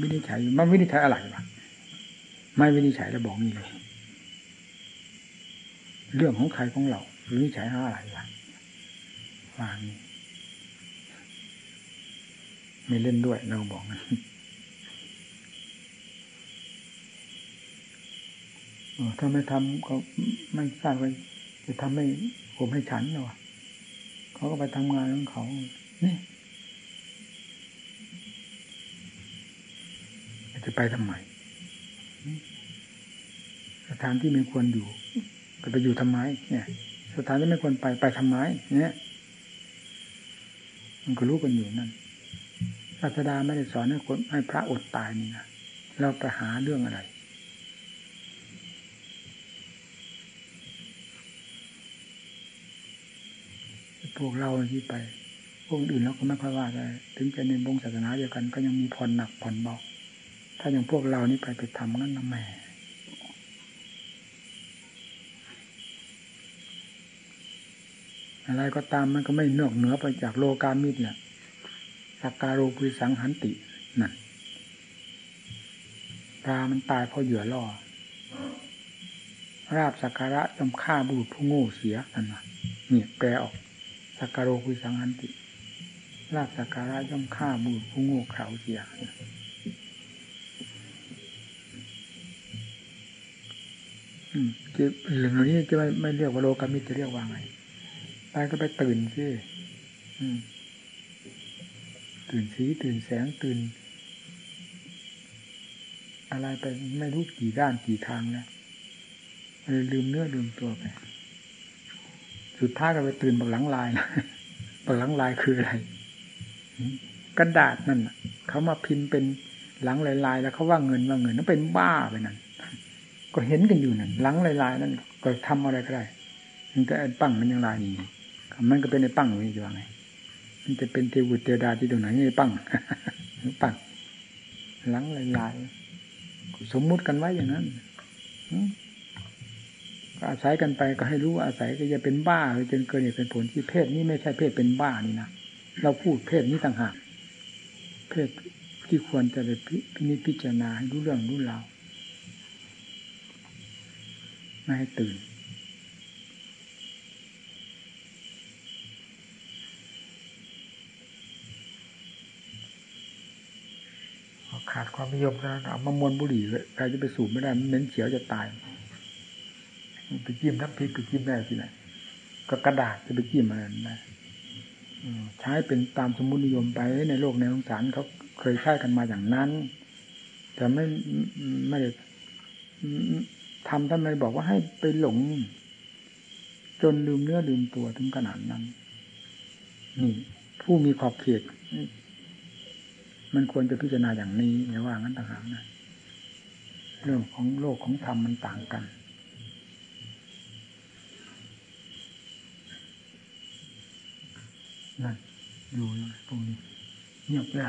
วินิจฉัยมันวินิจฉัยอะไรวะไม่วินิจฉัยแล้วบอกนี่เลย เรื่องของใครของเราวินิจฉัยอะไรวะวางไม่เล่นด้วยเราบอกนะถ้าไม่ทำก็ไม่ทราบว่าจะทำให้ผมให้ฉันหรอเขาก็ไปทำงานของเขานี่ จะไปทำไมสถานที่ไม่ควรอยู่จะไปอยู่ทำไม เนี่ย สถานที่ไม่ควรไปไปทำไม เนี่ย มันก็รู้กันอยู่นั่นศาสดาไม่ได้สอนให้คนให้พระอดตายนี่นะเราไปหาเรื่องอะไรพวกเราที่ไป พวกอื่นเราก็ไม่ค่อยว่าอะไรถึงจะในวงศาสนาเดียวกัน ก็ยังมีผ่อนหนักผ่อนเบา ถ้าอย่างพวกเรานี่ไปไปทำนั่นนะแม่อะไรก็ตามมันก็ไม่นอกเหนือไปจากโลกามิตรเนี่ยสักการโรคุสังหันตินั่นปลามันตายเพราะเหยื่อล่อ ราบสักการะจำฆ่าบุรุษผู้โง่เสียนั่นนะเนี่แปลออกสักการโรคุสังหันติ ราบสักการะย่อมฆ่าบุรุษผู้โง่เขลาเสีย อืมเรื่อนี้จะไม่ไม่เรียกว่าโลกามิตจะเรียกว่าไงไปก็ไปตื่นสิตื่นสีตื่นแสงตื่น อะไรไปไม่รู้กี่ด้านกี่ทางแล้วเลยลืมเนื้อลืมตัวไป สุดท้ายก็ไปตื่นบักหลังลายนะบักหลังลายคืออะไรกระดาษนั่นเขามาพิมพ์เป็นหลังลายๆแล้วเขาว่าเงินว่าเงินนั่นเป็นบ้าไปนั่น ก็เห็นกันอยู่นั่นหลังลายๆนั่นก็ทำอะไรก็ได้มันก็ไอ้ปั้งมันยังลายนี่มันก็เป็นไอ้ปั้งอย่างนี้จะว่าไง มันจะเป็นเทวุตเทดาที่ตรงไหนไอ้ปั้งปั้งหลังลายๆสมมุติกันไว้อย่างนั้นอาศัยกันไปก็ให้รู้ว่าอาศัยก็จะเป็นบ้าจนเกินเหตุเป็นผลที่เพศนี้ไม่ใช่เพศเป็นบ้านี่นะเราพูดเพศนี้ต่างหากเพศที่ควรจะได้พินิจพิจารณาให้รู้เรื่องรู้ราว ไม่ให้ตื่น ขาดความนิยมนะเอามามวนบุหรี่ใครจะไปสูบไม่ได้มันเหม็นเขียวจะตายไปจิ้มทับพริกก็จิ้มได้ที่ไหนก็กระดาษจะไปจิ้มอะไรได้ใช้เป็นตามสมมตินิยมไปในโลกในสงสารเขาเคยใช้กันมาอย่างนั้น แต่ไม่ไม่ได้ ทำทำไมบอกว่าให้ไปหลง จนลืมเนื้อลืมตัวถึงขนาดนั้น นี่ ผู้มีขอบเขตมันควรจะพิจารณาอย่างนี้อย่าว่างั้นต่างหากนะเรื่องของโลกของธรรมมันต่างกัน นั่นอยู่ตรงนี้เงียบเลย